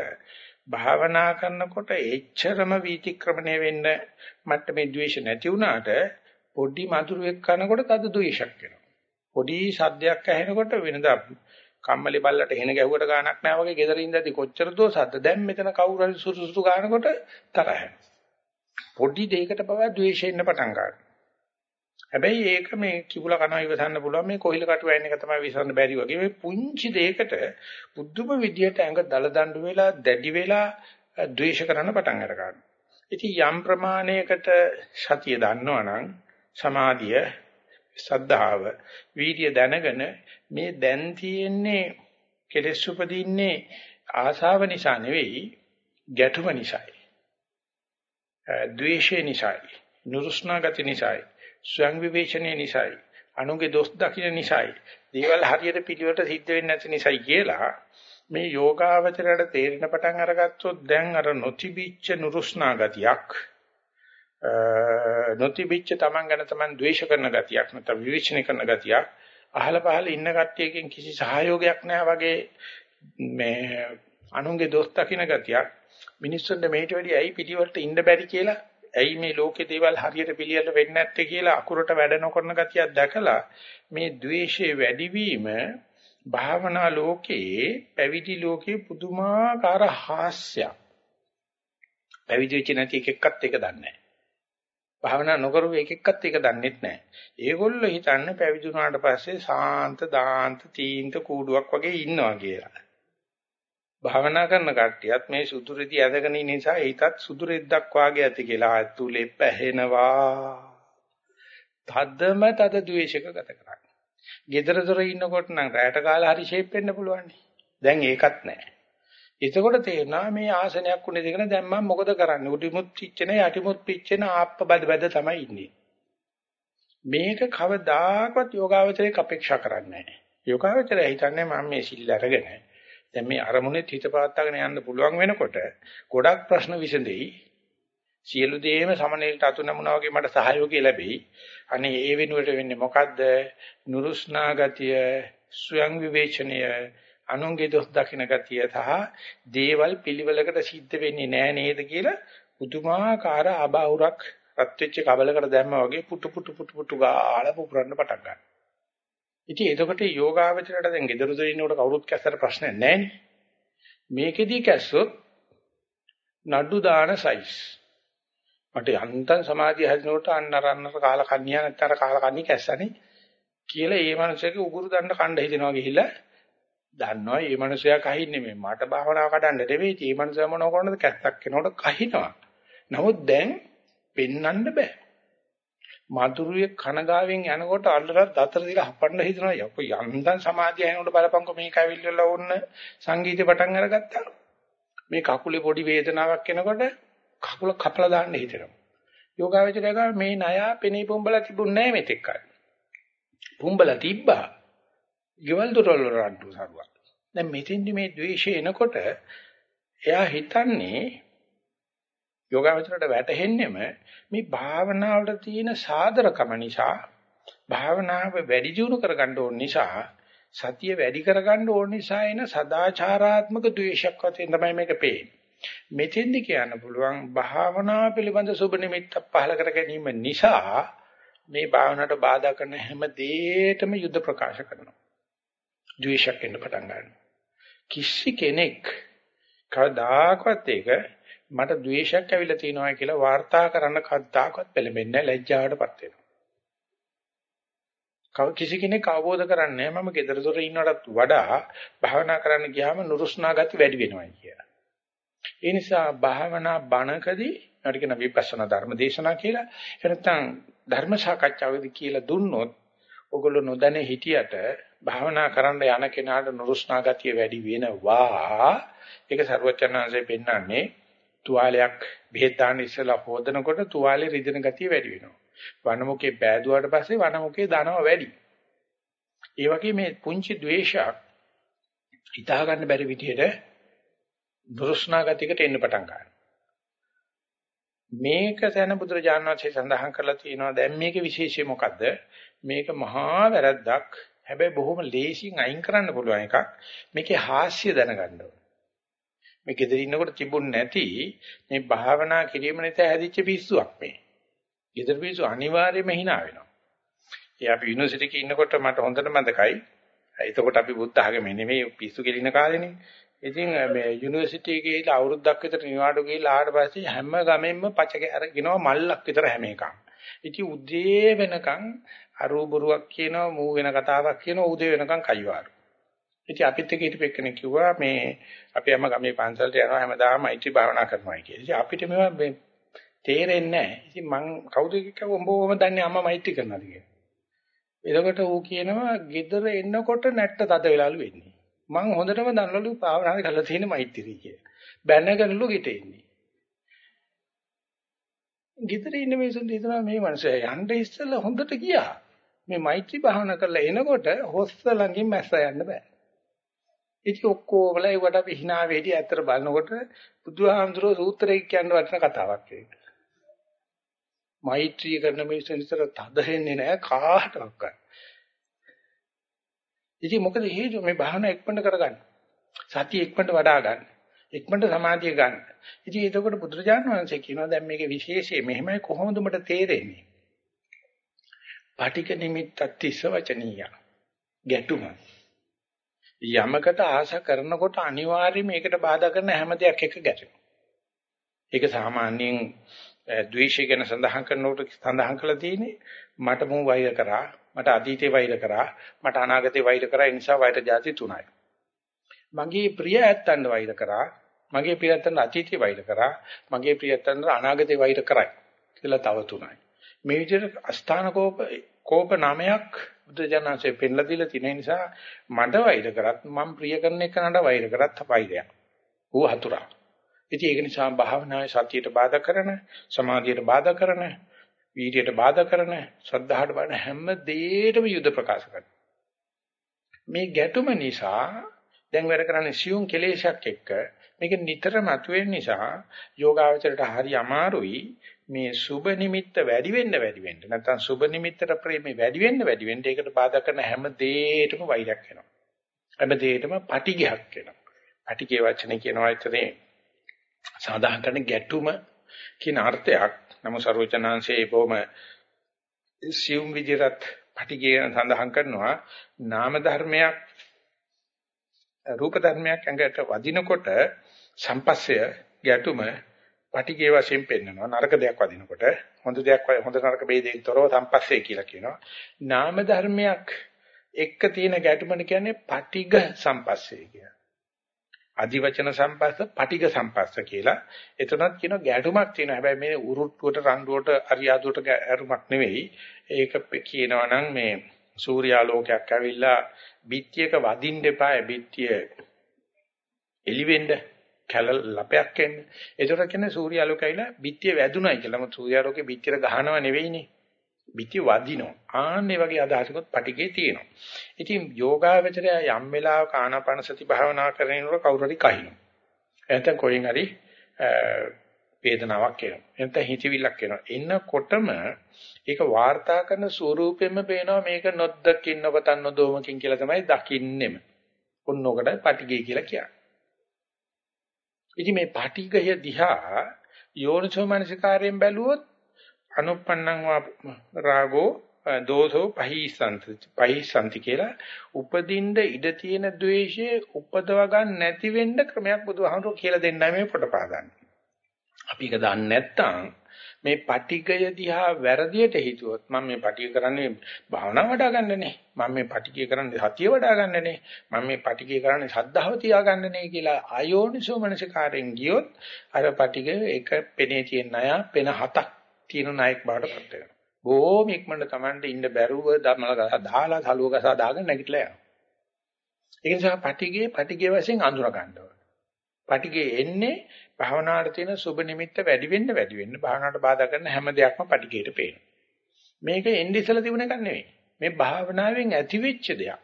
භාවනා කරනකොට එච්චරම වීතික්‍රමණය වෙන්න මට මේ ද්වේෂ නැති වුණාට පොඩි මధుරයක් කනකොට තද ද්වේෂයක් වෙනවා පොඩි සද්දයක් ඇහෙනකොට වෙනදා කම්මැලි බල්ලට හෙන ගැහුවට ගාණක් නැහැ වගේ ගෙදර ඉඳදී කොච්චර දෝ සද්ද. දැන් මෙතන කවුරු හරි සුසුසු ගානකොට තරහ. පොඩි දෙයකට බව ද්වේෂෙන්න පටන් ගන්නවා. හැබැයි ඒක මේ කිඹුල කනවා ඉවසන්න පුළුවන් මේ කොහිල කටු වයින් එක තමයි විසඳන්න බැරි වගේ මේ පුංචි දෙයකට බුද්ධම විදියට ඇඟ දල දඬු වෙලා දැඩි වෙලා ද්වේෂ කරන්න පටන් අර ගන්නවා. ඉතින් යම් ප්‍රමාණයකට සතිය දන්නවනම් සමාධිය සද්ධාව වීර්ය දැනගෙන මේ දැන් තියෙන්නේ කෙලෙස් උපදින්නේ ආසාව නිසා නෙවෙයි ගැටුම නිසායි. ද්වේෂය නිසායි. නුරුස්නා ගති නිසායි. ස්වයං විවේචනයේ නිසායි. අනුගේ දොස් දකින්න නිසායි. දේවල් හරියට පිළිවෙලට සිද්ධ වෙන්නේ නැති නිසායි කියලා මේ යෝගාවචරයට තේරෙන පටන් අරගත්තොත් දැන් අර නොතිබිච්ච නුරුස්නා ගතියක් නොතිබිච්ච තමන් ගැන තමන් ද්වේෂ කරන ගතියක් නැත්නම් විවේචනය කරන ගතියක් අහල පහල ඉන්න කට්ටියකින් කිසි සහයෝගයක් නැහැ වගේ මේ අනුන්ගේ දොස් දකින්න ගතියක් මිනිස්සුන්ට මේට වැඩි ඇයි පිටිවලට ඉන්න බැරි කියලා ඇයි මේ ලෝකේ දේවල් හරියට පිළියෙල වෙන්නේ නැත්තේ කියලා අකුරට වැඩ නොකරන ගතියක් දැකලා මේ द्वේෂයේ වැඩිවීම භාවනා ලෝකේ පැවිදි ලෝකේ පුදුමාකාර හාස්‍යයක් පැවිදි වෙච්ච නැති එක එක්කත් ඒක දන්නේ නැහැ. භාවනා නොකරපු එක එක්කත් ඒක දන්නෙත් නැහැ. ඒගොල්ලෝ හිතන්නේ පැවිදි වුණාට පස්සේ සාන්ත දාන්ත තීන්ත කූඩුවක් වගේ ඉන්නවා කියලා. භාවනා කරන කට්ටියත් මේ සුදුරෙදි ඇදගෙන ඉන්න නිසා ඒකත් සුදුරෙද්දක් වාගේ ඇති කියලා අතුලේ පැහෙනවා. තදම තද ද්වේෂක ගත කරන්නේ. gedara dora ඉන්නකොට නම් රැට කාලා හරි ෂේප් වෙන්න පුළුවන්. දැන් ඒකත් නැහැ. එතකොට තේරෙනවා මේ ආසනයක් උනේ දෙකන දැන් මම මොකද කරන්නේ? උඩිමුත් පිච්චෙන යටිමුත් පිච්චෙන ආප්ප බද බද තමයි ඉන්නේ. මේක කවදාකවත් යෝගාවචරයේ අපේක්ෂා කරන්නේ නැහැ. යෝගාවචරය හිතන්නේ මම මේ සිල් අරගෙන දැන් මේ අරමුණේ හිත පාත්තාගෙන යන්න පුළුවන් වෙනකොට ගොඩක් ප්‍රශ්න විසඳෙයි. සියලු දේම සමනලට අතු නමුනා වගේ මට සහයෝගය ලැබෙයි. අනේ ඒ වෙනුවට වෙන්නේ මොකද්ද? නුරුස්නා ගතිය, ස්වයං විවේචනය, අනුන්ගේ දොස් දකින්න ගතිය සහ දේවල් පිළිවෙලකට සිද්ධ වෙන්නේ නැහැ නේද කියලා පුදුමාකාර අබෞරක් රත් වෙච්ච කබලකට දැම්මා වගේ පුටු පුටු පුටු පුටු ගාලා පුපුරන්න පටන් ගන්නවා. ඉතින් එතකොට යෝගාවචරයට දැන් gedara දෙන්නකොට කවුරුත් කැස්සට ප්‍රශ්නයක් නැහැ මේකෙදී කැස්සොත් නඩු දාන සයිස්. මට යන්තම් සමාධිය හැදෙනකොට අන්නර අන්නර කාල කන්‍යා නැත්තර කාල කන්‍යි කැස්සනේ කියලා ඒ මනුස්සයාගේ උගුරු දණ්ඩ කණ්ඩ හිතෙනවා ගිහිල්ලා දන්නවා මේ මනුස්සයා කහින්නේ මේ මට භාවනාව කඩන්න නෙවෙයි මේ මනුස්සයා මොනව කරනද කැත්තක් කෙනකොට කහිනවා. නමුත් දැන් පෙන්වන්න බෑ. මధుරුවේ කනගාවෙන් යනකොට අල්ලලා දතර දිලා හපන්න හිතනවා. යකෝ යන්තම් සමාධිය යනකොට බලපංකො මේක ඇවිල්ලා වොන්න සංගීතේ පටන් අරගත්තා. මේ කකුලේ පොඩි වේදනාවක් එනකොට කකුල කපලා දාන්න හිතෙනවා. යෝගාවචරය ගා මේ ණය පෙනී පොම්බලා තිබුණ නැහැ මෙතෙක් කල. පොම්බලා තිබ්බා. ගෙවල් දොරවල් රණ්ඩු සරුවක්. දැන් මෙතෙන්දි මේ ද්වේෂය එනකොට එයා හිතන්නේ යෝගාවචරයට වැටහෙන්නෙම මේ භාවනාවට තියෙන සාදරකම නිසා භාවනාව වැඩි දියුණු කරගන්න ඕන නිසා සතිය වැඩි කරගන්න ඕන නිසා එන සදාචාරාත්මක ද්වේෂයක් වශයෙන් තමයි මේක පේන්නේ. මෙතෙන්දි කියන්න පුළුවන් භාවනාව පිළිබඳ සුබ නිමිත්තක් පහල කර ගැනීම නිසා මේ භාවනාවට බාධා කරන හැම දෙයකම යුද්ධ ප්‍රකාශ කරනවා. ද්වේෂයක් එන්න පටන් ගන්නවා. කිසි කෙනෙක් කවදාකවත් ඒක මට ද්වේෂයක් ඇවිල්ලා තියෙනවා කියලා වාර්තා කරන්න කද්දාකවත් පෙළඹෙන්නේ ලැජ්ජාවටපත් වෙනවා. කිසි කෙනෙක් අවබෝධ කරන්නේ මම gedara dora ඉන්නවටත් වඩා භාවනා කරන්න ගියාම නුරුස්නා ගති වැඩි වෙනවා කියලා. ඒ නිසා භාවනා බණකදී මට කියන විපස්සනා ධර්ම දේශනා කියලා එනත්තම් ධර්ම සාකච්ඡාවේදී කියලා දුන්නොත් ඔගොල්ලෝ නොදැන හිටියට භාවනා කරන්න යන කෙනාට නුරුස්නා ගතිය වැඩි වෙනවා. ඒක ਸਰවචනංශයෙන් පෙන්වන්නේ තුවාලයක් බෙහෙත් දාන්න ඉස්සලා හොදනකොට තුවාලේ රිදෙන ගතිය වැඩි වෙනවා. වනමුකේ පෑදුවාට පස්සේ වනමුකේ දනව වැඩි. ඒ වගේ මේ පුංචි द्वේෂයක් හිතා ගන්න බැරි විදිහට දුරුස්නා ගතියකට එන්න පටන් ගන්නවා. මේක සැන බුදුරජාණන් වහන්සේ සඳහන් කරලා තියෙනවා දැන් මේකේ විශේෂය මොකද්ද? මේක මහා වැරද්දක්. හැබැයි බොහොම ලේසියෙන් අයින් කරන්න පුළුවන් එකක්. මේකේ හාස්‍ය දැනගන්න ඕනේ. මේ ගෙදර ඉන්නකොට තිබුණ නැති මේ භාවනා කිරීම නිසා හැදිච්ච පිස්සුවක් මේ. ගෙදර පිස්සු අනිවාර්යයෙන්ම hina වෙනවා. ඒ අපි යුනිවර්සිටි එකේ ඉන්නකොට මට හොඳට මතකයි. එතකොට අපි බුද්ධ ආගමේ නෙමෙයි පිස්සු කෙලින කාලේනේ. ඉතින් මේ යුනිවර්සිටි එකේ ගිහලා අවුරුද්දක් විතර නිවාඩු ගිහලා ආවට පස්සේ හැම ගමෙන්ම පචක අරගෙනවා මල්ලක් විතර හැම එකක්. ඉතින් උදේ වෙනකන් අරුබුරුවක් කියනවා මූ වෙන කතාවක් කියනවා උදේ වෙනකන් කයිවාරු. ඉතින් අපිත් එක්ක හිටපු එක්කෙනෙක් කිව්වා මේ අපි අම්ම ගමේ පන්සලට යනවා හැමදාම මෛත්‍රී භාවනා කරනවා කියලා. ඉතින් අපිට මේවා මේ තේරෙන්නේ නැහැ. ඉතින් මං කවුද කිව්ව උඹවම දන්නේ අම්මා මෛත්‍රී කරනවාද කියලා. එතකොට ඌ කියනවා ගෙදර එන්නකොට නැට්ට තද වෙලාලු වෙන්නේ. මං හොඳටම දන්නලු භාවනා කරලා තියෙන මෛත්‍රී කියලා. බැනගනලු ගෙට එන්නේ. ගෙදර ඉන්න මිනිස්සුන්ට හිතනවා මේ මනුස්සයා යන්න ඉස්සෙල්ලා හොඳට ගියා. මේ මෛත්‍රී භාවනා කරලා එනකොට හොස්ස ළඟින් මැස්ස යන්න බෑ. ඉතින් ඔක්කොමල ඒවට අපි hina වෙටි ඇත්තට බලනකොට බුදුහාමුදුරුවෝ සූත්‍රයක් කියන වටින කතාවක් ඒක. මෛත්‍රී කරන මිනිස්සු විතර තද වෙන්නේ නැහැ කාටවත්. ඉතින් මොකද හේතුව මේ භාවනා එක්පණ්ඩ කරගන්න. සතිය එක්පණ්ඩ වඩා ගන්න. එක්පණ්ඩ සමාධිය ගන්න. ඉතින් එතකොට බුදුරජාණන් වහන්සේ කියනවා දැන් මේකේ විශේෂය මෙහෙමයි කොහොමද උඹට තේරෙන්නේ? පටික නිමිත්තත් තිස්ස වචනීය. ගැටුම. යමකට ආශ කරනකොට අනිවාර්යයෙන් මේකට බාධා කරන හැම දෙයක් එක ගැටෙනවා. ඒක සාමාන්‍යයෙන් ද්වේෂය ගැන සඳහන් කරනකොට සඳහන් කරලා තියෙන්නේ මට මෝ වෛර කරා මට අතීතේ වෛර කරා මට අනාගතේ වෛර කරා ඒ නිසා වෛර જાති තුනයි මගේ ප්‍රිය ඇත්තන්ට වෛර කරා මගේ ප්‍රිය ඇත්තන්ට අතීතේ වෛර කරා මගේ ප්‍රිය ඇත්තන්ට අනාගතේ වෛර කරයි කියලා තව තුනයි මේ විදිහට අස්ථාන කෝප කෝප නාමයක් බුදුජානන්සේ පෙන්ලා දීලා තියෙන නිසා මට වෛර කරත් මම ප්‍රිය කරන එකනට වෛර කරත් වෛරයක් ඌ හතුරා. ඉතින් ඒක නිසා භාවනාවේ සතියට බාධා කරන සමාධියට බාධා කරන වීර්යයට බාධා කරන ශ්‍රද්ධාවට බාධා හැම දෙයකටම යුද ප්‍රකාශ කරනවා. මේ ගැටුම නිසා දැන් වැඩ කරන්නේ සියුම් කෙලේශයක් එක්ක. මේක නිතර මතුවෙන නිසා යෝගාවචරයට හරි අමාරුයි මේ සුබ නිමිත්ත වැඩි වෙන්න වැඩි වෙන්න නැත්නම් සුබ නිමිත්තට ප්‍රේමේ වැඩි වෙන්න වැඩි වෙන්න ඒකට බාධා කරන හැම දෙයකටම වෛරයක් එනවා. හැම දෙයකටම පටිඝයක් එනවා. පටිඝේ වචනේ කියනවා එතනේ සාධාරණ කරන ගැටුම කියන අර්ථයක් නම සර්වචනාංශයේ බොහොම සියුම් විදිහට පටිගය සඳහන් කරනවා නාම ධර්මයක් රූප ධර්මයක් ඇඟට වදිනකොට සම්පස්සය ගැටුම පටිගය වශයෙන් පෙන්වනවා නරක දෙයක් වදිනකොට හොඳ දෙයක් හොඳ නරක ભેදයෙන් තොරව සම්පස්සය කියලා කියනවා නාම ධර්මයක් එක්ක තියෙන ගැටුමන කියන්නේ පටිග සම්පස්සය කියලා අධිවචන සම්පස්ස, පටිඝ සම්පස්ස කියලා. එතනත් කියන ගැටුමක් තියෙනවා. හැබැයි මේ උරුට්ටුවට, රණ්ඩුවට, අරියාදුවට ගැටුමක් නෙවෙයි. ඒක කියනවා නම් මේ සූර්යාලෝකයක් ඇවිල්ලා බිත්තියක වදින්න එපා. බිත්තිය එලිවෙන්න කැල ලපයක් එන්න. ඒතර කියන්නේ සූර්යාලෝකය ඇවිල්ලා බිත්තිය වැදුනයි කියලා. මොකද සූර්යාලෝකේ බිත්තියට ගහනව නෙවෙයිනේ. පිටි වදිනවා. ආන්නේ වගේ අදහසකුත් පටිගේ තියෙනවා. ඉතින් යෝගාවචරය යම් වෙලාවක ආනාපාන සති භාවනා කරනකොට කවුරු හරි කහිනවා. එතන කොහෙන් හරි වේදනාවක් එනවා. එතන හිතවිල්ලක් එනවා. එන්නකොටම ඒක වාර්තා කරන ස්වරූපෙම පේනවා මේක නොදකින් නොපතන් නොදෝමකින් කියලා තමයි දකින්නෙම. ඔන්නෝකට පටිගේ කියලා කියන්නේ. ඉතින් මේ පටිගය දිහා යෝනිසෝ මනසිකාරයෙන් බැලුවොත් අනුප්පන්නං රාගෝ දෝෂෝ පහිසන්ති පහිසන්ති කියලා උපදින්න ඉඩ තියෙන द्वේෂය උපදව ගන්න නැති වෙන්න ක්‍රමයක් බුදුහාමුදුරුවෝ කියලා දෙන්නයි මේ පොටපාදන්නේ. අපි ඒක දන්නේ නැත්නම් මේ පටිගය දිහා වැරදියට හිතුවොත් මම මේ පටිගය කරන්නේ භාවනා වඩා ගන්නනේ මම මේ පටිගය කරන්නේ සතිය වඩා ගන්නනේ මම මේ පටිගය කරන්නේ සද්ධාව තියා ගන්නනේ කියලා ආයෝනිසෝ මනසිකාරෙන් ගියොත් අර පටිගය එක පෙනේ තියෙන අය පෙන හතක් තියෙන නායක බවට පත් වෙනවා. බොහොම ඉක්මනට Tamande ඉන්න බැරුව දමල දාලා සලුව ගසා දාගෙන නැගිටලා යනවා. ඒ නිසා පටිගේ පටිගේ වශයෙන් අඳුර ගන්නවා. පටිගේ එන්නේ භාවනාවට තියෙන සුබ නිමිත්ත වැඩි වෙන්න වැඩි වෙන්න භාවනාවට බාධා කරන හැම දෙයක්ම පටිගේට පේනවා. මේක එන්නේ ඉස්සලා තිබුණ එකක් නෙවෙයි. මේ භාවනාවෙන් ඇති වෙච්ච දෙයක්.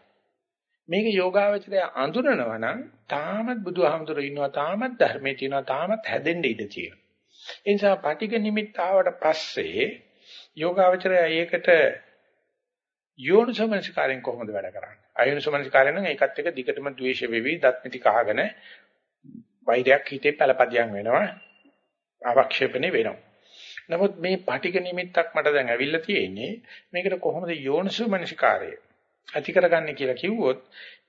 මේක යෝගාවචරය අඳුරනවා නම් තාමත් බුදුහාමුදුරු ඉන්නවා තාමත් ධර්මයේ තියෙනවා තාමත් හැදෙන්න ඉඩ තියෙනවා. ඒ නිසා පටිඝ නිමිත්ත ආවට පස්සේ යෝගාවචරය ඒකට යෝනිසමනසිකාරයෙන් කොහොමද වැඩ කරන්නේ? අයෝනිසමනසිකාරයෙන් නම් ඒකත් එක්ක දිගටම ද්වේෂ වෙවි දත් මිටි කහගෙන වෛරයක් හිතේ පළපදියම් වෙනවා. ආවක්ෂේපණේ වෙනවා. නමුත් මේ පටිඝ නිමිත්තක් මට දැන් ඇවිල්ලා තියෙන්නේ මේකට කොහොමද යෝනිසමනසිකාරය ඇති කරගන්නේ කියලා කිව්වොත්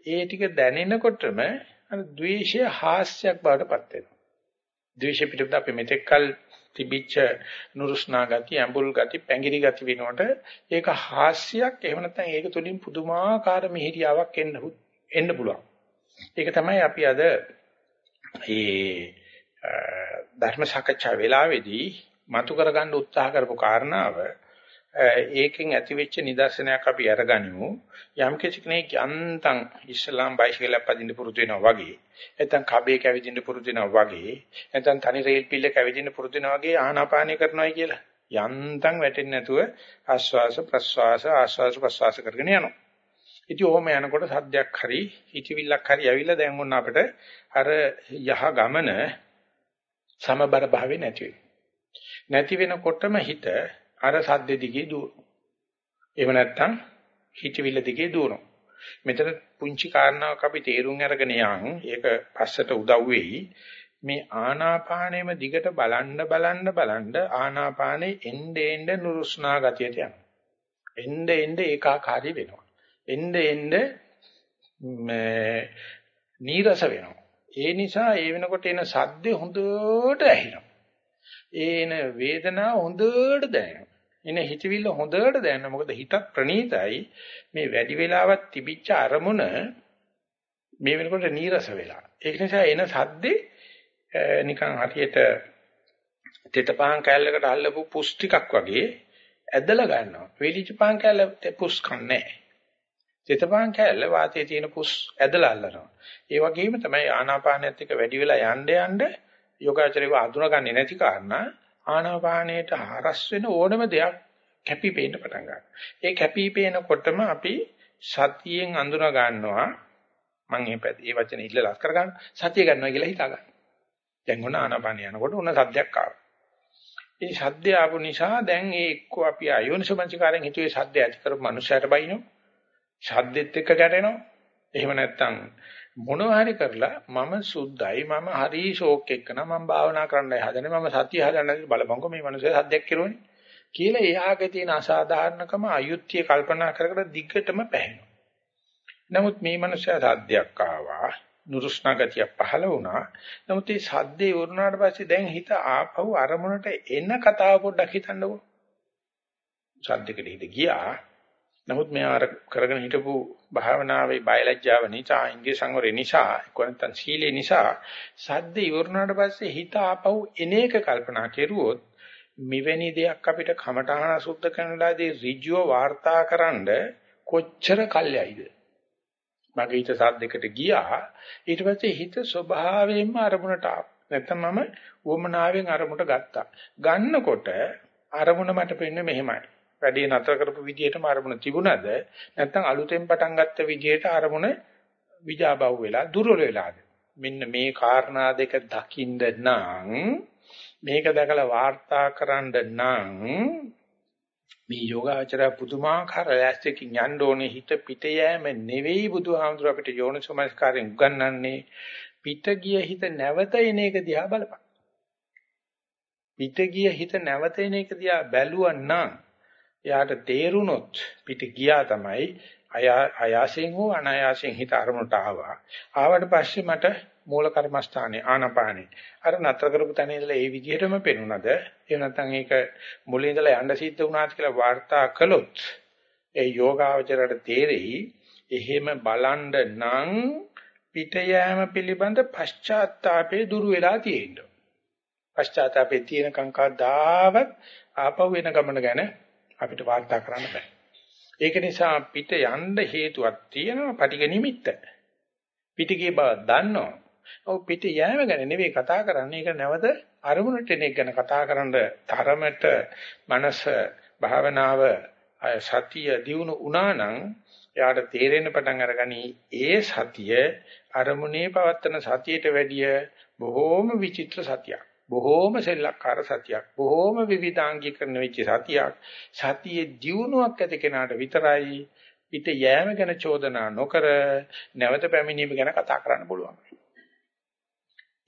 ඒ ටික දැනෙනකොටම අර ද්වේෂය හාස්‍යයක් බවට පත් වෙනවා. ද්වේෂ පිටුපත අපි මෙතෙක්කල් තිබිච්ච නුරුස්නා ගති, ඇඹුල් ගති, පැංගිරි ගති වෙනකොට ඒක හාස්‍යයක් එහෙම නැත්නම් ඒක තුලින් පුදුමාකාර මිහිරියාවක් එන්න එන්න පුළුවන්. ඒක තමයි අපි අද මේ ධර්ම සාකච්ඡා වෙලාවේදී මතු කරගන්න උත්සාහ කරපු කාරණාව ඒකෙන් ඇතිවෙච්ච නිදර්ශනයක් අපි අරගනිමු. යම් කෙනෙක් යන්තම් ඉස්ලාම් බයිසිකලයක් පදින්න පුරුදු වෙනවා වගේ නැත්නම් කබේ කැවිදින්න පුරුදු වෙනවා වගේ නැත්නම් තනි රේල් පිල්ල කැවිදින්න පුරුදු වෙනවා වගේ ආනාපානය කරනවායි කියලා යන්තම් වැටෙන්නේ නැතුව ආශ්වාස ප්‍රශ්වාස ආශ්වාස ප්‍රශ්වාස කරගෙන යනවා. ඉතින් ඔහොම යනකොට සද්දයක් හරි හිතවිල්ලක් හරි ඇවිල්ලා දැන් ඔන්න අපිට අර යහ ගමන සමබර භාවේ නැති නැති වෙනකොටම හිත අර සද්ද දිගේ දුවනවා. එහෙම නැත්නම් හිතවිල්ල දිගේ දුවනවා. මෙතන පුංචි කාරණාවක් අපි තේරුම් අරගෙන යන් ඒක පස්සට උදව් වෙයි. මේ ආනාපානෙම දිගට බලන්න බලන්න බලන්න ආනාපානෙ එnde end නුරුස්නා ගතියට යනවා. එnde end ඒකාකාරී වෙනවා. එnde end නීරස වෙනවා. ඒ නිසා ඒ වෙනකොට එන සද්දේ හොඳට ඇහෙනවා. ඒන වේදනාව හොඳට දැනෙනවා. එන හිතවිල්ල හොඳට දැනෙනවා. මොකද හිතත් ප්‍රණීතයි. මේ වැඩි වෙලාවක් තිබිච්ච අරමුණ මේ වෙනකොට නීරස වෙලා. ඒක නිසා එන සද්දේ නිකන් හරියට තෙතපහන් කැලලකට අල්ලපු පුස් ටිකක් වගේ ඇදලා ගන්නවා. වේලිච්ච පහන් කැලල පුස් කන්නේ නැහැ. තෙතපහන් කැලල වාතයේ තියෙන පුස් ඇදලා අල්ලනවා. ඒ වගේම තමයි ආනාපානයත් එක්ක වැඩි වෙලා යන්න යන්න යෝගාචරයව අඳුනගන්නේ නැති කාරණා ආනාපානයට හරස් වෙන ඕනම දෙයක් කැපිපේන්න පටන් ගන්නවා. ඒ කැපිපේනකොටම අපි සතියෙන් අඳුන ගන්නවා මම මේ මේ වචනේ ඉල්ලලා කර ගන්න සතිය ගන්නවා කියලා හිතා ගන්න. දැන් ඔන්න ආනාපාන යනකොට ඔන්න සද්දයක් ආවා. ඒ සද්දය ආපු නිසා දැන් ඒ එක්ක අපි අයෝනිසමංචකාරයෙන් හිතුවේ සද්ද ඇති කරපු මනුස්සයට බයිනෝ. සද්දෙත් එක්ක ගැටෙනවා. එහෙම නැත්නම් මොනවා හරි කරලා මම සුද්ධයි මම හරි ෂෝක් එක්කන මම භාවනා කරන්නයි හදන්නේ මම සතිය හදන්නයි බලපංකො මේ මනුස්සය සද්දයක් කෙරුවනේ කියලා එයාගේ තියෙන අසාධාරණකම අයුක්තිය කල්පනා කර කර දිගටම පැහැෙනවා. නමුත් මේ මනුස්සයා සද්දයක් ආවා නුරුස්නා ගතිය පහළ වුණා. නමුත් මේ සද්දේ වුණාට පස්සේ දැන් හිත ආපහු අරමුණට එන කතාව පොඩ්ඩක් හිතන්නකෝ. සද්දෙකට හිත ගියා. නමුත් මෙයා අර කරගෙන හිටපු භාවනාවේ බයලජ්ජාව නිසා, ඉන්ද්‍රිය සංවරය නිසා, කොනතන් සීලේ නිසා සද්ද ඉවරනාට පස්සේ හිත ආපහු එන එක කල්පනා කෙරුවොත් මෙවැනි දෙයක් අපිට කමඨහන සුද්ධ කරනලාදී ඍජුව වාර්තාකරනද කොච්චර කල්යයිද? මගේ හිත සද්දයකට ගියා ඊට පස්සේ හිත ස්වභාවයෙන්ම අරමුණට ආවා. නැත්තම් මම වොමනාවෙන් අරමුණට ගත්තා. ගන්නකොට අරමුණ මට පෙන්නේ මෙහෙමයි. වැඩි නතර කරපු විදිහටම අරමුණ තිබුණද? නැත්නම් අලුතෙන් පටන් ගත්ත විදිහට අරමුණ විජාබව් වෙලා දුර්වල වෙලාද? මෙන්න මේ කාරණා දෙක දකින්න නම් මේක දැකලා වාර්තා කරන්න නම් මේ යෝගාචර පුදුමාකාර ලෑස්තියකින් යන්න ඕනේ. හිත පිට යෑම නෙවෙයි බුදුහාමුදුර අපිට යෝනිසෝමස්කාරයෙන් උගන්වන්නේ. පිට ගිය හිත නැවත එන එක දිහා බලපන්. පිට ගිය හිත නැවත එන එක දිහා බැලුවා එයාට තේරුනොත් පිට ගියා තමයි අයාසයෙන් හෝ අනායාසයෙන් හිත අරමුණට ආවා. ආවට පස්සේ මට මූල කර්මස්ථානේ ආනපානේ අර නතර කරපු තැන ඉඳලා ඒ විදිහටම පෙනුනද එහෙම නැත්නම් ඒක මුලින් ඉඳලා යන්න සිද්ධ වුණාද කියලා වාර්තා කළොත් ඒ යෝගාවචරයට තේරෙයි එහෙම බලන්න නම් පිට යෑම පිළිබඳ පශ්චාත්තාපේ දුරු වෙලා තියෙනවා. පශ්චාත්තාපේ තියෙන කංකා දාවත් ආපහු වෙන ගමන ගැන අපිට වාර්තා කරන්න බෑ. ඒක නිසා පිට යන්න හේතුවක් තියෙනවා පටිඝ නිමිත්ත. පිට ගිය බව දන්නවා. ඔව් පිට යෑම ගැන නෙවෙයි කතා කරන්නේ. ඒක නැවත අරමුණට එන එක ගැන කතා කරන්න තරමට මනස භාවනාව සතිය දියුණු වුණා නම් එයාට තේරෙන්න පටන් අරගනි ඒ සතිය අරමුණේ පවත්තන සතියට වැඩිය බොහෝම විචිත්‍ර සතියක්. බොහෝම සෙල්ලක්කාර සතියක්. බොහෝම විවිධාංගීකරණ වෙච්ච සතියක්. සතියේ දියුණුවක් ඇති කෙනාට විතරයි පිට යෑම ගැන චෝදනා නොකර නැවත පැමිණීම ගැන කතා කරන්න පුළුවන්.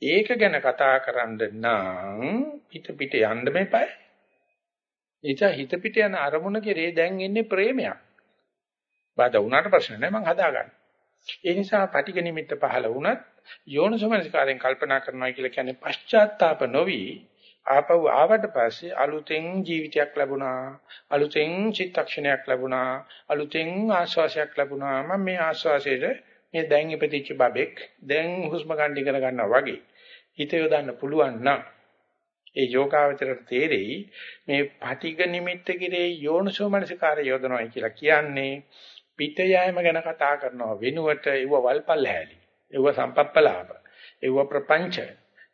ඒක ගැන කතා කරන්න නම් පිට පිට යන්න මේපයි. එනිසා හිත පිට යන අරමුණ කෙරේ දැන් එන්නේ ප්‍රේමයක්. බාධා වුණාට ප්‍රශ්න නැහැ මං හදාගන්න. ඒ නිසා පටිඝ නිමිත්ත පහළ වුණත් යෝනිසමනස්කාරයෙන් කල්පනා කරනවා කියලා කියන්නේ පශ්චාත්තාප නොවි ආපහු ආවට පස්සේ අලුතෙන් ජීවිතයක් ලැබුණා අලුතෙන් චිත්තක්ෂණයක් ලැබුණා අලුතෙන් ආශ්වාසයක් ලැබුණා. මම මේ ආශ්වාසයේ මේ දැන් ඉපදිච්ච බබෙක් දැන් හුස්ම ගන්න ඉගෙන ගන්නවා වගේ හිත යොදන්න පුළුවන් නම් ඒ යෝගාවචරයට තේරෙයි මේ පටිඝ නිමිත්ත කිරේ යෝනිසෝ මනසිකාරය යොදනවා කියලා කියන්නේ පිට යෑම ගැන කතා කරනවා වෙනුවට ඒව වල්පල් හැලී. ඒව සම්පප්පලාප. ඒව ප්‍රපංච.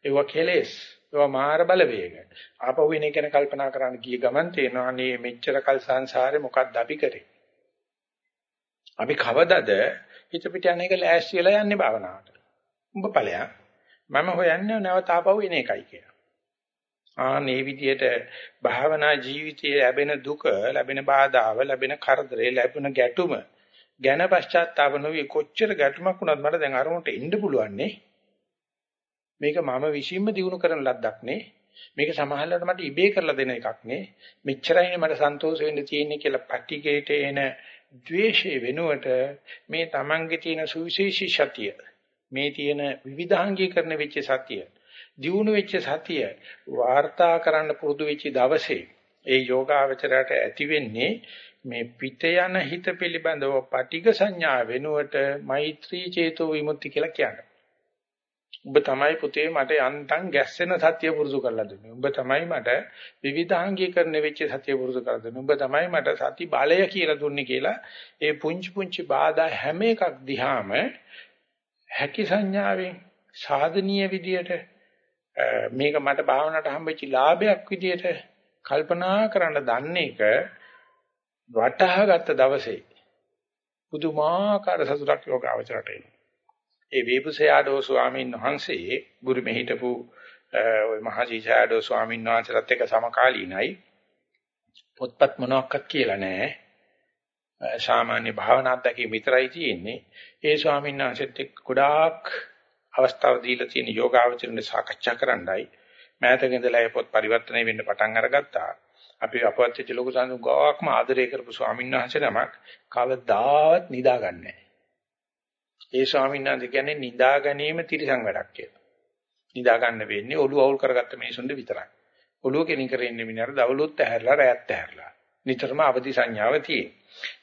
ඒව කෙලෙස්. ඒව මාර බලවේග. ආපහු වෙන එක ගැන කල්පනා කරන්න ගිය ගමන් තේනවා අනේ මෙච්චර කල් සංසාරේ මොකක්ද අපි කරේ? අපි කවදද හිත පිට යන එක ලෑස්ති වෙලා යන්නේ භාවනාවට. උඹ ඵලයක්. මම හොයන්නේ නැවත ආපහු එන එකයි කියලා. ආනේ විදියට භාවනා ජීවිතයේ ලැබෙන දුක, ලැබෙන බාධාව, ලැබෙන කරදරේ, ලැබෙන ගැටුම ගැන පශ්චාත්තාප නොවි කොච්චර ගැටුමක් වුණත් මට දැන් අරමුණට එන්න පුළුවන් නේ. මේක මම විශ්ීම දිනු කරන ලද්දක් නේ. මේක සමහරවිට මට ඉබේ කරලා දෙන එකක් නේ. මෙච්චරයිනේ මට සන්තෝෂ වෙන්න තියෙන්නේ කියලා පටිගේට එන ද්වේෂයේ වෙනුවට මේ Tamange තියෙන සුවිශේෂී සතිය මේ තියෙන විවිධාංගීකරණ වෙච්ච සතිය දියුණු වෙච්ච සතිය වාර්තා කරන්න පුරුදු වෙච්ච දවසේ ඒ යෝගාවචරයට ඇති වෙන්නේ මේ පිට යන හිත පිළිබඳව පටිඝ සංඥා වෙනුවට මෛත්‍රී චේතෝ විමුක්ති කියලා කියන්නේ. ඔබ තමයි පුතේ මට යන්තම් ගැස්සෙන සත්‍ය පුරුදු කරලා දුන්නේ. ඔබ තමයි මට විවිධාංගීකරණ වෙච්ච සත්‍ය පුරුදු කරලා දුන්නේ. ඔබ තමයි මට සති බලය කියලා දුන්නේ කියලා ඒ පුංචි පුංචි බාධා හැම එකක් දිහාම හැකි සංඥාවෙන් සාධනීය විදියට මේක මට භාවනාවට හම්බෙච්ච ලාභයක් විදියට කල්පනා කරන්න දන්නේ එක වටහාගත්ත දවසේ පුදුමාකාර සතුටක් යෝගාවචරයට එනවා. ඒ වේපුසයාඩෝ ස්වාමීන් වහන්සේ බුරුමෙ හිටපු ওই මහජීජාඩෝ ස්වාමීන් වහන්සේලාත් එක්ක සමකාලීනයි. පොත්පත් මොනවත් කියලා නැහැ. සාමාන්‍ය භාවනා අධ්‍යක්ෂක විතරයි තියෙන්නේ. ඒ ස්වාමීන් වහන්සේත් එක්ක ගොඩාක් අවස්ථාව දීලා තියෙන යෝගාවචරණ සාකච්ඡා කරන්නයි මෑතක ඉඳලා ඒ පොත් පරිවර්තනය වෙන්න පටන් අරගත්තා. අපි අපවත් වෙච්ච ලොකු සාන්තු ගාවක්ම ආදරය කරපු ස්වාමීන් වහන්සේ නමක් කවදාවත් නිදාගන්නේ ඒ ස්වාමීන් වහන්සේ කියන්නේ නිදා ගැනීම තිරසං වැඩක් කියලා. නිදා ගන්න වෙන්නේ ඔළුව අවුල් කරගත්ත මිනිසුන්ට විතරයි. ඔළුව කෙනින් කරන්නේ මිනිහර දවලුත් ඇහැරලා රැයත් ඇහැරලා. නිතරම අවදි සංඥාව තියෙන.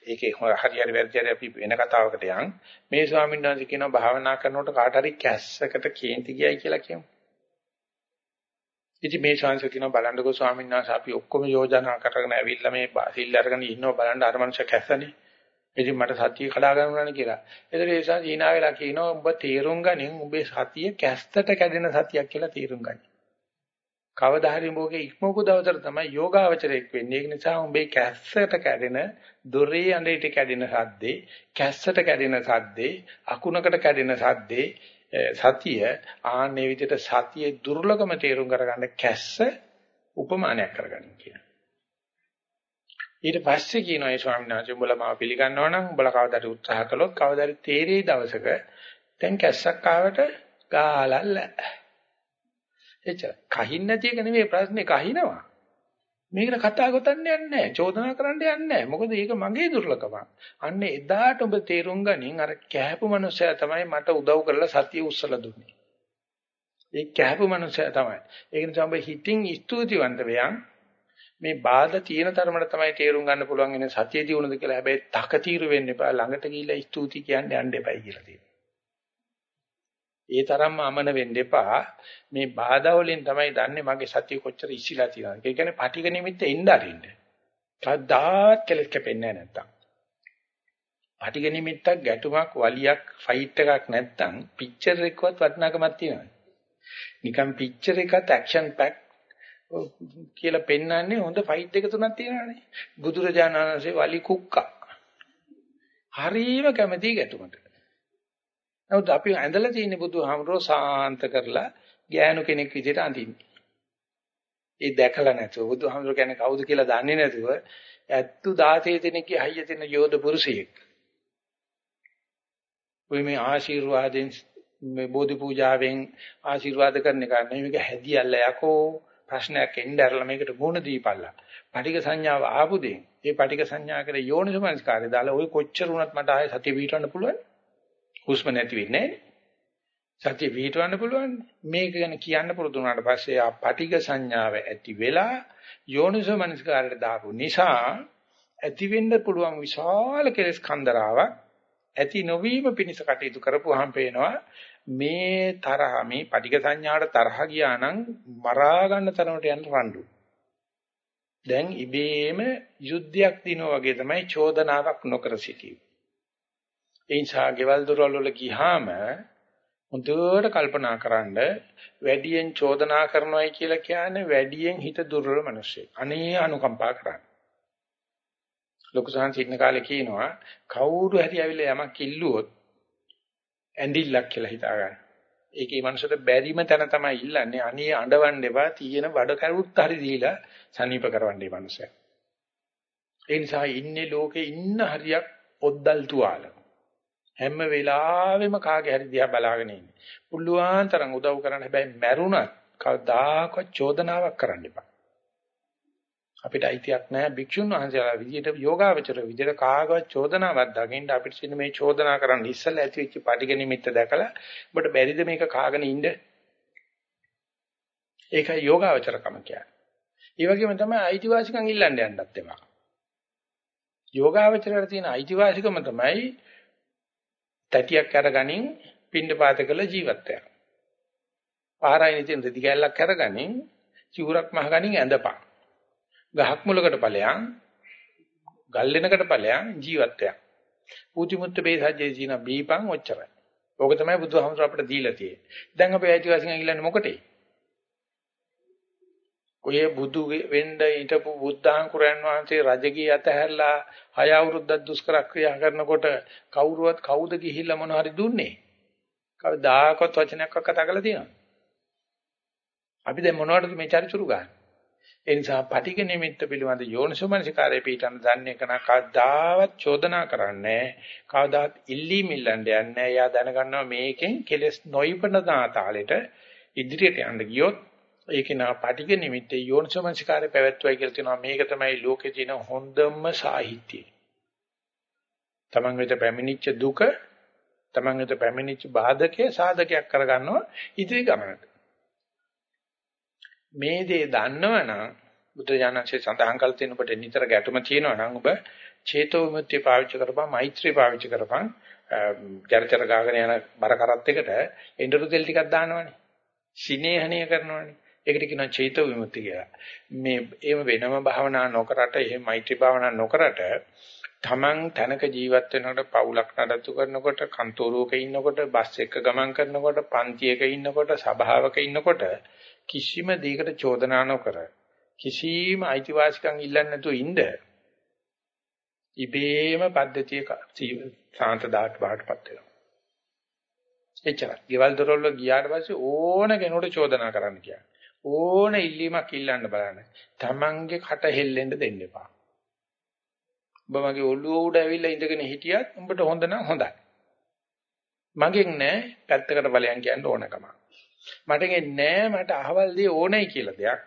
ඒකේ හරි හරි වැරදි හරි අපි වෙන කතාවකට යන් මේ ස්වාමීන් වහන්සේ කියනවා භාවනා කරනකොට කාට හරි කැස්සකට කේන්ති ගියයි කියලා කියමු. ඉතින් මේ ශාංශ කියනවා බලන්නකෝ ස්වාමීන් වහන්සේ අපි ඔක්කොම යෝජනා කරගෙන ඇවිල්ලා මේ සිල් අරගෙන ඉන්නවා බලන්න අර මනුෂ්‍ය කැස්සනේ. ඉතින් මට සතිය කඩා ගන්න ඕනනේ කියලා. ඒතර ඒ නිසා ඊනා වෙලා කියනවා උඹ තීරුම් ගනින් උඹේ සතිය කැස්තට කැඩෙන සතියක් කියලා තීරුම් ගනි. කවදා හරි මොකේ ඉක්මවපු දවසට තමයි යෝගාවචරයක් වෙන්නේ. ඒ නිසා උඹේ කැස්සට කැඩෙන දොරේ අඬේට කැඩෙන සද්දේ, කැස්සට කැඩෙන සද්දේ, අකුණකට කැඩෙන සද්දේ සතිය ආන්නේ විදිහට සතියේ දුර්ලභම තේරුම් කරගන්න කැස්ස උපමානයක් කරගන්න කියන. ඊට පස්සේ කියනවා ඒ ස්වාමීන් වහන්සේ උඹලා මාව පිළිගන්නවා නම් උඹලා කවදාද උත්සාහ කළොත් කවදාද තේරෙයි දවසක දැන් කැස්සක් ආවට ගාලල්ල. එච්චර කහින් නැති එක නෙමෙයි ප්‍රශ්නේ කහිනවා. මේකට කතා ගොතන්න යන්නේ නැහැ. චෝදනා කරන්න යන්නේ නැහැ. මොකද ඒක මගේ දුර්ලභම. අන්න එදාට ඔබ තේරුම් ගනින් අර කැහපු මනුස්සයා තමයි මට උදව් කරලා සතිය උස්සලා දුන්නේ. ඒ කැහපු මනුස්සයා තමයි. ඒක නිසා ඔබ හිතින් ස්තුතිවන්ත වෙයන් මේ බාධා තියෙන තරමට තමයි තේරුම් ගන්න පුළුවන් ඉන්නේ සතිය දිනුනද කියලා. හැබැයි තකතිරු වෙන්න එපා. ළඟට ගිහිල්ලා ස්තුති කියන්න යන්න එපයි කියලා තියෙනවා. ඒ තරම්ම අමන වෙන්න එපා. මේ බාධා වලින් තමයි දන්නේ මගේ සතිය කොච්චර ඉසිලා තියෙනවද. ඒ කියන්නේ පටිඝ නිමිත්ත එන්න අරින්න. කවදාත් කෙලස් කැපෙන්නේ නැත්තම්. පටිඝ නිමිත්තක් ගැටුමක් වලියක් ෆයිට් එකක් නැත්තම් පික්චර් එකවත් වටිනාකමක් තියෙනවා. නිකන් පික්චර් එකත් ඇක්ෂන් පැක් කියලා පෙන්වන්නේ හොඳ ෆයිට් එක තුනක් තියෙනවානේ. බුදුරජාණන් වහන්සේ වලි කුක්කා. හරීම කැමැති ගැටුමට. නමුත් අපි ඇඳලා තියෙන බුදුහාමුදුරෝ සාන්ත කරලා ගෑනු කෙනෙක් විදිහට අඳින්නේ. ඒ දැකලා නැතුව බුදුහාමුදුර කියන්නේ කවුද කියලා දන්නේ නැතුව ඇත්තු 16 දෙනෙක්ගේ හයිය තියෙන යෝධ පුරුෂයෙක්. ඔය මේ ආශිර්වාදෙන් මේ බෝධි පූජාවෙන් ආශිර්වාද කරන එක නෙමෙයි මේක හැදියල්ල යකෝ ප්‍රශ්නයක් එන්න ඇරලා මේකට මුණ දීපල්ලා. පටික සංඥාව ආපු දෙයින් ඒ පටික සංඥා කරේ යෝනිසමනස්කාරය දාලා ඔය කොච්චර වුණත් මට ආයේ සතිය පිටවන්න පුළුවන්. හුස්ම නැති වෙන්නේ සතිය පිටවන්න පුළුවන්. මේක ගැන කියන්න පුරුදු වුණාට පස්සේ ආ පටික සංඥාව ඇති වෙලා යෝනිසමනස්කාරයට දාපු නිසා ඇති වෙන්න පුළුවන් විශාල කෙලස් කන්දරාවක් ඇති නොවීම පිණිස කටයුතු කරපුවාම පේනවා මේ තරහ මේ පටික සංඥාට තරහ ගියා නම් මරා ගන්න තරමට යන රණ්ඩු. දැන් ඉබේම යුද්ධයක් දිනෝ වගේ තමයි චෝදනාවක් නොකර සිටීම. ඒ නිසා ගෙවල් දොරවල් වල ගියාම හොඳට කල්පනා කරන්ඩ වැඩියෙන් චෝදනා කරනවායි කියලා කියන්නේ වැඩියෙන් හිත දුර්වල මිනිස්සෙක්. අනේ අනුකම්පා කරන්න. ලොකු සංසින්න කාලේ කියනවා කවුරු හරි ඇවිල්ලා යමක් කිල්ලුවොත් ඇඬිල්ලක් කියලා හිතා ගන්න. ඒකේ මනසට බැරිම තැන තමයි ඉල්ලන්නේ. අනේ අඬවන්න එපා. තියෙන බඩ කරුත් හරි දීලා සනීප කරවන්නේ මනුස්සයා. ඒ නිසා ඉන්නේ ලෝකේ ඉන්න හරියක් ඔද්දල් තුවාල. හැම වෙලාවෙම කාගේ හරි දිහා බලාගෙන ඉන්නේ. පුළුවන් තරම් උදව් කරන්න හැබැයි මැරුණත් කවදාකවත් චෝදනාවක් කරන්න එපා. අපිට අයිතියක් නැහැ භික්ෂුන් වහන්සේලා විදියට යෝගාවචර විදියට කාගවත් චෝදනාවක් දකින්න අපිට සින්න මේ චෝදනා කරන්න ඉස්සෙල්ලා ඇති වෙච්ච පටිග නිමිත්ත දැකලා ඔබට බැරිද මේක කාගෙන ඉන්න ඒකයි යෝගාවචරකම කියන්නේ. ඒ වගේම තමයි අයිතිවාසිකම් ඉල්ලන්න යන්නත් එපා. යෝගාවචරයට තියෙන අයිතිවාසිකම තමයි තැටියක් අරගනින් පින්න පාත කළ ජීවිතයක්. පාරයින් තියෙන දෙදි කැල්ලක් අරගනින් චූරක් මහගනින් ඇඳපන්. ගහක් මුලකට ඵලයන් ගල් වෙනකට ඵලයන් ජීවිතයක්. පූතිමුත්ත බේසජ්ජේ ජීන බීපන් ඔච්චරයි. ඕක තමයි බුදුහාමුදුර අපිට දීලා තියෙන්නේ. දැන් අපි අයිතිවාසිකම් ඉල්ලන්නේ මොකටේ? ඔය බුදු වෙන්න හිටපු බුද්ධාංකුරයන් වහන්සේ රජගී අතහැරලා හය අවුරුද්දක් දුෂ්කර ක්‍රියා කරනකොට කවුරුවත් කවුද ගිහිල්ලා මොන හරි දුන්නේ? කවදාකවත් වචනයක් කතා කරලා තියෙනවද? අපි දැන් මොනවටද මේ චරිචුරු ගන්න? ඒ නිසා පටික නිමිත්ත පිළිබඳ යෝනිසෝමනසිකාරය පිටන්න දන්නේ කන කවදාවත් චෝදනා කරන්නේ කවදාවත් ඉල්ලීම් ඉල්ලන්න යන්නේ. එයා දැනගන්නවා මේකෙන් කෙලස් නොයිපන තාලෙට ඉදිරියට යන්න ගියොත් ඒකේ නා පටික නිමිත්තේ යෝනිසෝමනසිකාරය පැවැත්වයි කියලා තියෙනවා. මේක තමයි ලෝකේ තියෙන හොඳම සාහිත්‍යය. තමන් වෙත පැමිණිච්ච දුක තමන් වෙත පැමිණිච්ච බාධකයේ සාධකයක් කරගන්නවා ඉදිරි ගමනට. මේ දේ දන්නවනම් බුදු දානංශේ සඳහන් කළ තියෙන කොට නිතර ගැටුම තියෙනවා නම් ඔබ චේතෝ විමුක්තිය පාවිච්චි කරපන් මෛත්‍රී පාවිච්චි කරපන් ජරචර ගාගෙන යන බර කරත් එකට එඬරු තෙල් ටිකක් දානවනේ සිනේහණය කරනවනේ ඒකට කියනවා චේතෝ විමුක්තිය කියලා මේ එහෙම වෙනම භාවනා නොකරට එහෙම මෛත්‍රී භාවනා නොකරට තමන් තැනක ජීවත් වෙනකොට පවුලක් නඩත්තු කරනකොට කන්තෝරුවක ඉන්නකොට බස් එක ගමන් කරනකොට පන්තියක ඉන්නකොට සභාවක ඉන්නකොට කිසිම දෙයකට චෝදනා නොකර කිසිම අයිතිවාසිකම් ඉල්ලන්නේ නැතුව ඉන්න ඉබේම පද්ධතිය සාන්ත දාට බාටපත් වෙනවා. එච්චරයි. ගෙවල් දොරවල් ගියාට පස්සේ ඕන කෙනෙකුට චෝදනා කරන්න කියන්නේ. ඕන ඉල්ලීමක් ඉල්ලන්න බලන්න. Tamange කට හෙල්ලෙන්න දෙන්න එපා. ඔබ මගේ ඔළුව උඩ ඇවිල්ලා ඉඳගෙන හිටියත් උඹට හොඳ නම් හොඳයි. මගෙන් නෑ පැත්තකට බලයන් කියන්න ඕනකම. මට නෑ මට අහවල් දේ ඕනයි කියලා දෙයක්.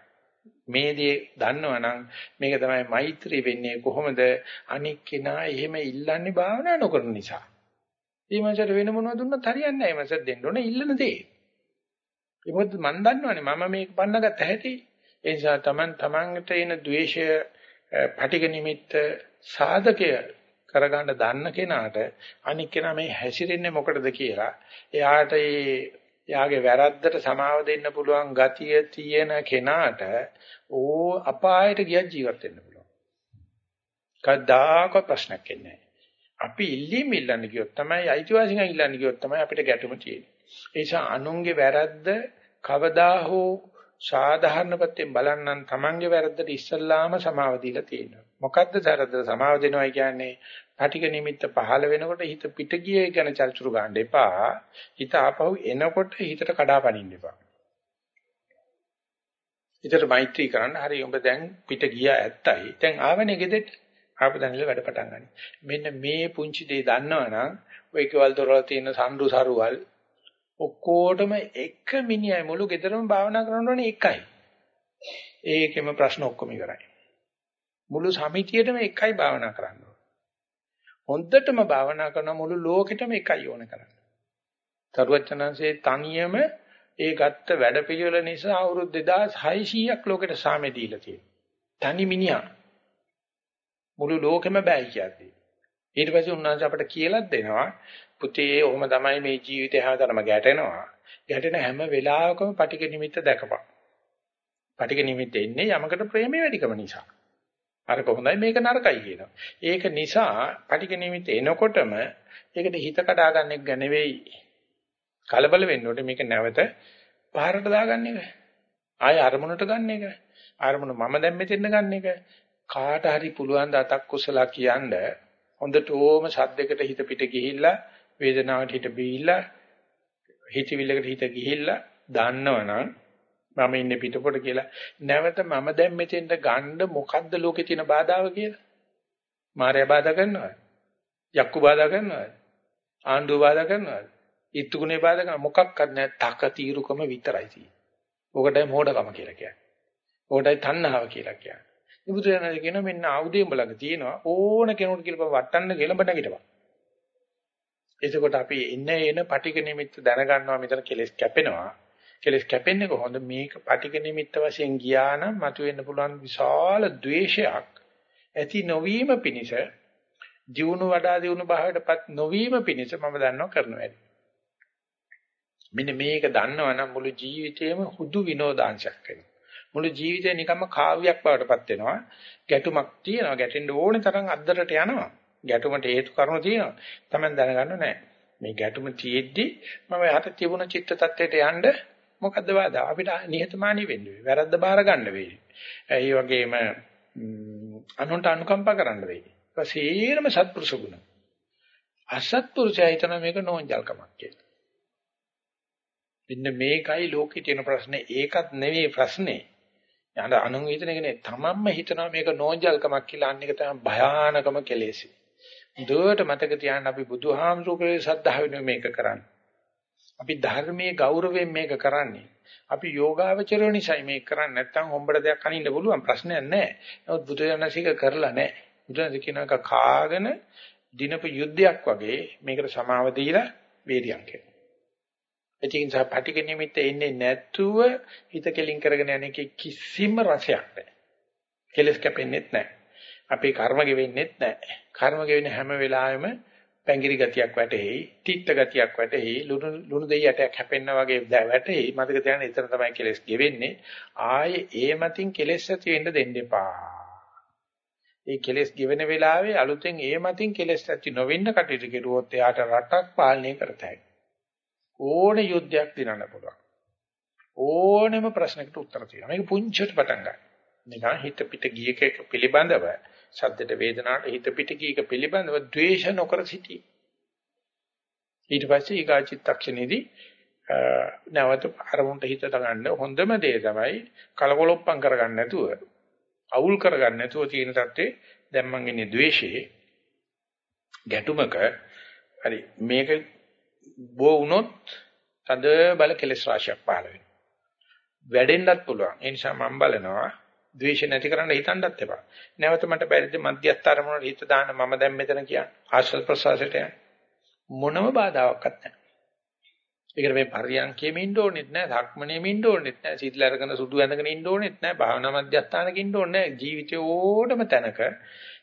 මේ දේ දන්නවනම් මේක තමයි මෛත්‍රී වෙන්නේ කොහොමද අනික් කෙනා එහෙම ඉල්ලන්නේ භාවනා නොකරන නිසා. මේ මාසයට වෙන මොනවද දුන්නත් හරියන්නේ නැහැ. මේ මාසෙත් දෙන්න ඕනේ ඉල්ලන දේ. ඒ මොකද මම දන්නවනේ මම මේක පන්නගත්ත හැටි. ඒ නිසා Taman Tamanට එන द्वේෂය පටික නිමිත්ත සාධකය කරගන්න දන්න කෙනාට අනික් කෙනා මේ හැසිරෙන්නේ මොකටද කියලා එයාට ඒ එයාගේ වැරද්දට සමාව දෙන්න පුළුවන් ගතිය තියෙන කෙනාට ඕ අපායට ගියත් ජීවත් වෙන්න පුළුවන්. කවදාකවත් ප්‍රශ්නයක් එන්නේ අපි ඉල්ලීම් ඉල්ලන්න ගියොත් තමයි අයිතිවාසිකම් ඉල්ලන්න ගියොත් තමයි අපිට ගැටුම තියෙන්නේ. ඒ නිසා අනුන්ගේ වැරද්ද කවදා හෝ සාධාරණ පැත්තෙන් බලන්නම් Tamange වැරද්දට ඉස්සල්ලාම සමාව දීලා තියෙනවා. මොකද්ද වැරද්දට සමාව දෙනවා කියන්නේ? පටික නිමිත්ත පහළ වෙනකොට හිත පිට ගියේ ගැන චල්චුරු ගන්න එපා. හිත ආපහු එනකොට හිතට කඩාපනින්න එපා. හිතට මෛත්‍රී කරන්න හරි උඹ දැන් පිට ගියා ඇත්තයි. දැන් ආවනේ ගෙදෙට. ආපු දැනල වැඩ පටන් ගන්න. මෙන්න මේ පුංචි දේ දන්නවනම් ඔය කෙවල් දොරවල් තියෙන සම්ඩු සරුවල් ඔක්කොටම එක මිනිහයි මුළු ගෙදරම භාවනා කරනවනේ එකයි. ඒකෙම ප්‍රශ්න ඔක්කොම ඉවරයි. මුළු සමිතියටම එකයි භාවනා කරන්න හොඳටම භාවනා කරන මුළු ලෝකෙටම එකයි ඕන කරන්නේ. තරුවචනංශේ තනියම ඒ ගත්ත වැඩපිළිවෙල නිසා අවුරුදු 2600ක් ලෝකෙට සාමෙ දීලා තියෙනවා. තනි මිනිහා මුළු ලෝකෙම බෑ කියද්දී. ඊට පස්සේ උන්වහන්සේ අපට කියලා දෙනවා පුතේ ඔහොම තමයි මේ ජීවිතය හැමදාම ගැටෙනවා. ගැටෙන හැම වෙලාවකම පටික නිමිත්ත දැකපන්. පටික නිමිත්ත එන්නේ යමකට ප්‍රේමය වැඩිකම නිසා. අර කොහොඳයි මේක නරකයි කියනවා. ඒක නිසා පටික නිමිත්ත එනකොටම ඒකට හිත කඩා ගන්න එක නෙවෙයි කලබල වෙන්න ඕනේ මේක නැවත පාරට දාගන්න එක. ආය අරමුණට ගන්න එක. අරමුණ මම දැන් මෙතෙන් ගන්න එක. කාට හරි පුළුවන් ද අතක් කුසලා කියන්න හොඳට ඕම සද්දයකට හිත පිට ගිහිල්ලා වේදනාවට හිත බීලා හිතවිල්ලකට හිත ගිහිල්ලා දන්නවනම් මම ඉන්නේ පිටපොට කියලා නැවත මම දැන් මෙතෙන්ට ගන්න මොකද්ද ලෝකේ තියෙන බාධාව කියලා මායя බාධා කරනවද යක්කු බාධා කරනවද ආණ්ඩුව බාධා කරනවද ඉත්තුගුණේ බාධා කරන මොකක්වත් නැහැ තක తీරුකම විතරයි තියෙන්නේ. ඕකටයි මෝඩකම කියලා කියන්නේ. ඕකටයි තණ්හාව කියලා කියන්නේ. බුදුරජාණන් කියනවා මෙන්න ආයුධය උඹ ළඟ තියෙනවා ඕන කෙනෙකුට කියලා වටන්න කියලා බඩ නැගිටපන්. එතකොට අපි ඉන්නේ එන පටික නිමිත්ත දැනගන්නවා මෙතන කෙලස් කැපෙනවා. කෙලස් කැපෙන්නේ කොහොමද? මේක පටික නිමිත්ත වශයෙන් ගියා නම් මතුවෙන්න පුළුවන් විශාල द्वේෂයක් ඇති නොවීම පිණිස දියුණු වඩා දියුණු භාවයටපත් නොවීම පිණිස මම දන්නව කරන වැඩි. මෙන්න මේක දන්නවනම් මුළු ජීවිතේම හුදු විනෝදාංශයක් වෙනවා. මුළු ජීවිතේ නිකම්ම කාව්‍යයක් බවටපත් වෙනවා. ගැටුමක් තියෙනවා. ගැටෙන්න ඕනේ තරම් අද්දරට යනවා. ගැටුමට හේතු කාරණා තියෙනවා. Taman දැනගන්න නැහැ. මේ ගැටුම තියෙද්දි මම යට තිබුණ චිත්ත tattete යන්න මොකද්ද බාධා? අපිට නිහතමානී වෙන්න වෙයි. වැරද්ද බාර ගන්න වෙයි. ඒ වගේම අනුන්ට අනුකම්පා කරන්න වෙයි. ඒක සීරම සත්පුරුෂ ගුණ. අසත්පුරුෂයා හිතන මේක නෝන්ජල්කමක් කියලා. මෙන්න මේකයි ලෝකේ තියෙන ප්‍රශ්නේ. ඒකත් නෙවෙයි ප්‍රශ්නේ. යන අනුන් හිතන එක නේ තමන්ම හිතනවා මේක නෝන්ජල්කමක් කියලා අන්න එක තමයි භයානකම කෙලෙසි. දුවට මතක තියාගන්න අපි බුදුහාමුදුරුවෝ ශ්‍රද්ධාවෙන් මේක කරන්නේ. අපි ධර්මයේ ගෞරවයෙන් මේක කරන්නේ. අපි යෝගාවචරය නිසා මේක කරන්නේ නැත්නම් හොම්බඩ දෙයක් අනින්න පුළුවන් ප්‍රශ්නයක් නැහැ. නමුත් බුදුරජාණන්සේක කරලා නැහැ. බුදුරජාණන් කියන එක කාගෙන දිනපු යුද්ධයක් වගේ මේකට සමාව දීලා වේරියම් කරනවා. ඒ නිසා පටික නිමිත්ත එන්නේ නැතුව හිත කෙලින් කරගෙන යන එකේ කිසිම රසයක් නැහැ. කෙලස් කැපෙන්නේත් නැහැ. අපේ කර්ම ගෙවෙන්නේත් නැහැ. කර්ම ගෙවෙන හැම වෙලාවෙම පැංගිරි ගතියක් වැටෙහි, තිත්ත ගතියක් වැටෙහි, ලුණු ලුණු දෙයි යටයක් හැපෙන්න වගේ වැටෙහි. මතක තියාගන්න එතන තමයි කෙලස් ගෙවෙන්නේ. ආයේ ඒ මතින් කෙලස් ඇති වෙන්න දෙන්න එපා. ඒ කෙලස් ගෙවෙන වෙලාවේ අලුතෙන් ඒ මතින් කෙලස් ඇති නොවෙන්න කටයුතු කෙරුවොත් එයාට රටක් පාලනය කරතයි. ඕන යුද්ධයක් දිනන්න පුළුවන්. ඕනෙම ප්‍රශ්නකට උත්තර තියෙනවා. මේක පුංචිට පටන් ගන්න. නිකන් හිත පිට ගියක පිළිබඳව සද්දට වේදනාවට හිත පිට ගියක පිළිබඳව ද්වේෂ නොකර සිටී. ඊට පස්සේ ඊගා චිත්තක්ෂණෙදී නැවත අරමුණට හිත දාගන්න හොඳම දේ තමයි කලකොලොප්පම් කරගන්න නැතුව අවුල් කරගන්න නැතුව තියෙන තත්ත්වේ දැන් මං ඉන්නේ ද්වේෂයේ ගැටුමක හරි මේක බෝ වුණොත් තද බල කෙලස් රාශියක් පහළ වෙනවා. වැඩෙන්නත් පුළුවන්. ඒ නිසා මම බලනවා ද්වේෂ නැති කරන්න හිතන්නත් එපා. නැවත මට බැරිද මධ්‍යස්ථ අරමුණට හිත දාන්න මම දැන් මෙතන කියන්නේ. ආශ්‍රද ප්‍රසවාසයට යන්න. මොනම බාධාවක්වත් නැහැ. ඒකට මේ පරියන්කෙම ඉන්න ඕනෙත් නැහැ, ධක්මණයෙම ඉන්න ඕනෙත් නැහැ, සීතල අරගෙන සුදු ඇඳගෙන ඉන්න ඕනෙත් නැහැ, භාවනා මධ්‍යස්ථානක ඉන්න ඕනේ නැහැ. ජීවිතේ ඕඩම තැනක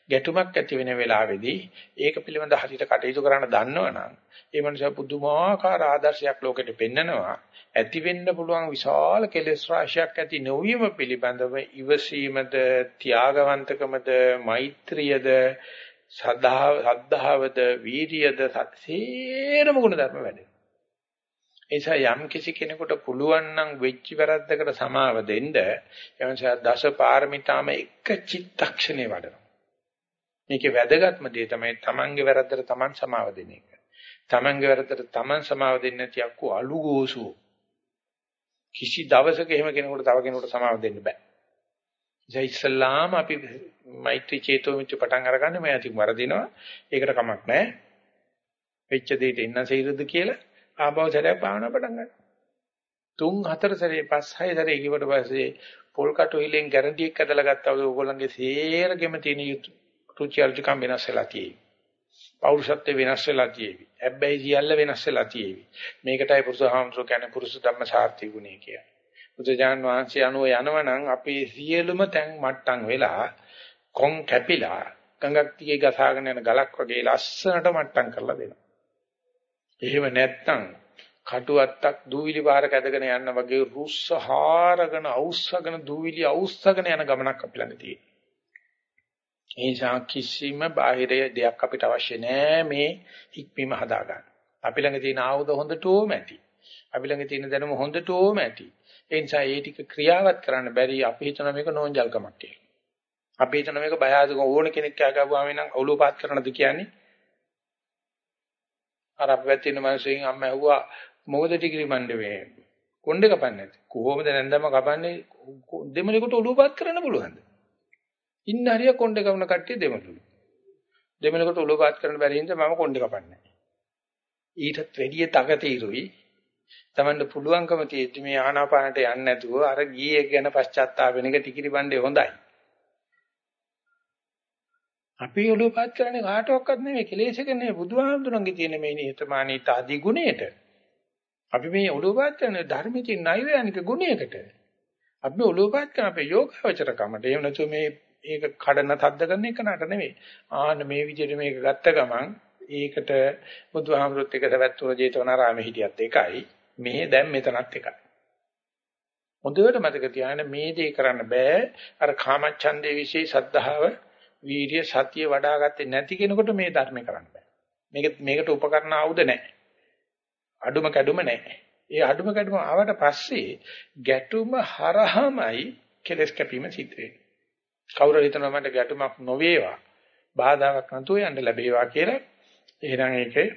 ගැටුමක් ඇති වෙන වෙලාවේදී ඒක පිළිබඳ හරියට කටයුතු කරන්න දන්නවනම් ඒ මනුස්සයා පුදුමාකාර ආදර්ශයක් ලෝකෙට පෙන්නනවා. ඇති වෙන්න පුළුවන් විශාල කෙලෙස් රාශියක් ඇති නොවීම පිළිබඳව ඉවසීමද ත්‍යාගවන්තකමද මෛත්‍රියද සද්ධාව සද්ධාවද වීරියද සත්‍යේරම ගුණ ධර්ම වැඩේ නිසා යම් කිසි කෙනෙකුට පුළුවන් නම් වෙච්ච වැරද්දකට සමාව දෙන්න එවන්සා දස පාරමිතාම එක චිත්තක්ෂණේ වඩනවා. මේකේ වැදගත්ම දේ තමයි තමන්ගේ වැරද්දට තමන් සමාව දෙන එක. තමන්ගේ වැරද්දට තමන් සමාව දෙන්නේ නැති අක්කු අලුගෝසු. කිසි දවසක එහෙම කෙනෙකුට තව කෙනෙකුට සමාව දෙන්න බෑ. ඒ ඉස්ලාම අපි මෛත්‍රී චේතෝ මිත්‍ය පටන් අරගන්න මම අතින් වරදිනවා. ඒකට කමක් නැහැ. වෙච්ච දෙයට ඉන්න සීරද කියලා ආභව සැරයක් භාවනා පටන් ගන්නවා. තුන් හතර සැරේ පස් හය සැරේ කිව්වට පස්සේ පොල් කටු හිලෙන් ගැරන්ටි එක ඇදලා ගත්තා වගේ ඕගොල්ලන්ගේ සේරගෙම තියෙන යුතු රුචි අරුචිකම් වෙනස් වෙලා තියෙයි. පෞරුෂත්වය වෙනස් වෙලා තියෙවි. හැබැයි සියල්ල වෙනස් වෙලා තියෙවි. මේකටයි පුරුෂහාමසෝ කියන්නේ පුරුෂ ධම්ම සාර්ථි ගුණය කියන්නේ. බුදුජාන් වහන්සේ අනුව යනවනම් අපේ සියලුම තැන් මට්ටම් වෙලා කොන් කැපිලා ගඟක් දිගේ ගසාගෙන යන ගලක් වගේ ලස්සනට මට්ටම් කරලා දෙනවා. එහෙම නැත්තම් කටුවත්තක් දූවිලි පාරක ඇදගෙන යන වගේ රුස්ස හාරගෙන අවුස්සගෙන දූවිලි අවුස්සගෙන යන ගමනක් අපි ළඟ තියෙනවා. ඒ නිසා කිසිම බාහිර දෙයක් අපිට අවශ්‍ය නෑ මේ හික්මීම හදාගන්න. අපි ළඟ තියෙන ආයුධ හොඳටම ඇති. අපි ළඟ තියෙන දැනුම හොඳටම ඇති. ඒ නිසා ඒ ටික ක්‍රියාවත් කරන්න බැරි අපි හිතන මේක නෝන්ජල්කමක් කියලා. අපි හිතන මේක බය ආදක ඕන කෙනෙක් කෑගාවුවාම නම් ඔළුව පාත් කරනද කියන්නේ? අර අපි වැතින මිනිස්සුන් අම්ම ඇහුවා මොකද ටිකිරි මණ්ඩේ මේ කොණ්ඩේ කපන්නේ නැති. කොහොමද නැන්දම කපන්නේ දෙමලෙකුට ඔළුව පාත් කරන්න පුළුවන්ද? ඉන්න හරිය කොණ්ඩේ කවන කට්ටිය දෙමළුලු. දෙමළකට උලු පාත් කරන්න බැරි හින්දා මම කොණ්ඩේ කපන්නේ ඊටත් වැඩිය තකතිරුයි. Tamanne පුළුවන්කම තියෙද්දි මේ ආනාපානට යන්නේ නැතුව අර ගියේ ගැන පශ්චාත්තාප වෙන එක ටිකිරි බණ්ඩේ හොඳයි. අපි ඔලුව පාත් කරන්නේ කාටවත් නෙමෙයි කෙලෙසක නෙමෙයි බුදුහාමුදුරන්ගේ තියෙන මේ නිහතමානී තාදී ගුණයට. අපි මේ ඔළුව පාත් කරන ධර්මයේ නෛර්යානික ගුණයකට. අපි ඔළුව පාත් කරන අපේ යෝගාවචරකමට. එහෙම නැතු මේ ඒක කඩන තද්ද කරන එක නට නෙවෙයි. ආන්න මේ විදිහට මේක ගත්ත ගමන් ඒකට බුදුහාමුදුරුත් එක සවැත්තුන ජේතවනාරාමේ හිටියත් එකයි. මේ දැන් මෙතනත් එකයි. හොඳට මතක තියාගන්න මේ දේ කරන්න බෑ. අර කාමච්ඡන්දේ વિશે සද්ධාව, වීරිය, සතිය වඩාගත්තේ නැති කෙනෙකුට මේ ධර්ම කරන්න බෑ. මේක මේකට උපකරණ ආයුධ නැහැ. අඩුම කැඩුම නැහැ. ඒ අඩුම කැඩුම ආවට පස්සේ ගැටුම හරහමයි කෙලස් කැපීම සිද්ධ වෙන්නේ. කවුරු හිතනවා මට ගැටුමක් නොවේවා, බාධාවක් නැතුව යන්න ලැබේවා කියලා එහෙනම් ඒකේ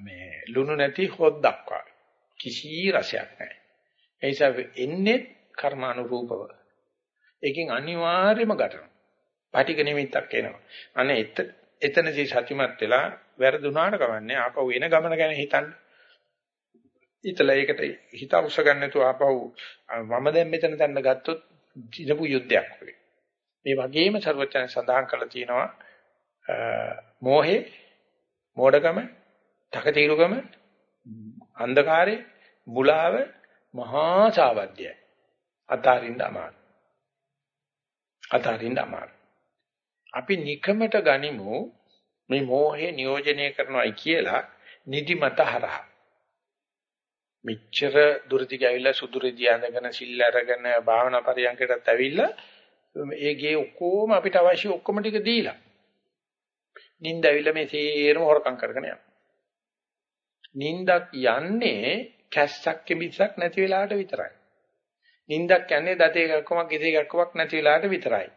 මේ ලුණු නැති හොද්දක් වගේ කිසි රසයක් නැහැ. ඒ නිසා එන්නේ කර්මානුරූපව. ඒකෙන් අනිවාර්යයෙන්ම ගැටෙනවා. පාටික නිමිත්තක් එනවා. අනේ එතනදී සත්‍යමත් වෙලා වැරදුනාට කවන්නේ ආපහු එන ගමන ගැන හිතන්න. ඊතලා ඒකට හිත අවශ්‍ය ගන්න නැතුව ආපහු මම දැන් මෙතන තැන්න ගත්තොත් දිනපු යුද්ධයක් වගේ. මේ වගේම ਸਰවචන සඳහන් කරලා තියෙනවා මෝහේ මෝඩකම තකතිරුකම අන්ධකාරේ මුලාව මහා සාවද්‍යයි. අතාරින්න අමාරු. අතාරින්න අමාරු. අපි නිකමට ගනිමු මේ මෝහය නියෝජනය කරනවායි කියලා නිදිමත හරහා. මෙච්චර දුරදි ගිවිලා සුදුරෙදි අඳගෙන සිල් අරගෙන භාවනා පරියන්කටත් ඇවිල්ලා ඒ ගේ ඔක්කොම අපිට අවශ්‍ය ඔක්කොම ටික දීලා. නිින්ද ඇවිල්ලා මේ සේරම හොරකම් කරගෙන යනවා. නිින්දක් යන්නේ කැස්සක් කෙමිසක් නැති වෙලාවට විතරයි. නිින්දක් යන්නේ දතේ ගක්කමක් ඉතේ ගක්කමක් නැති වෙලාවට විතරයි.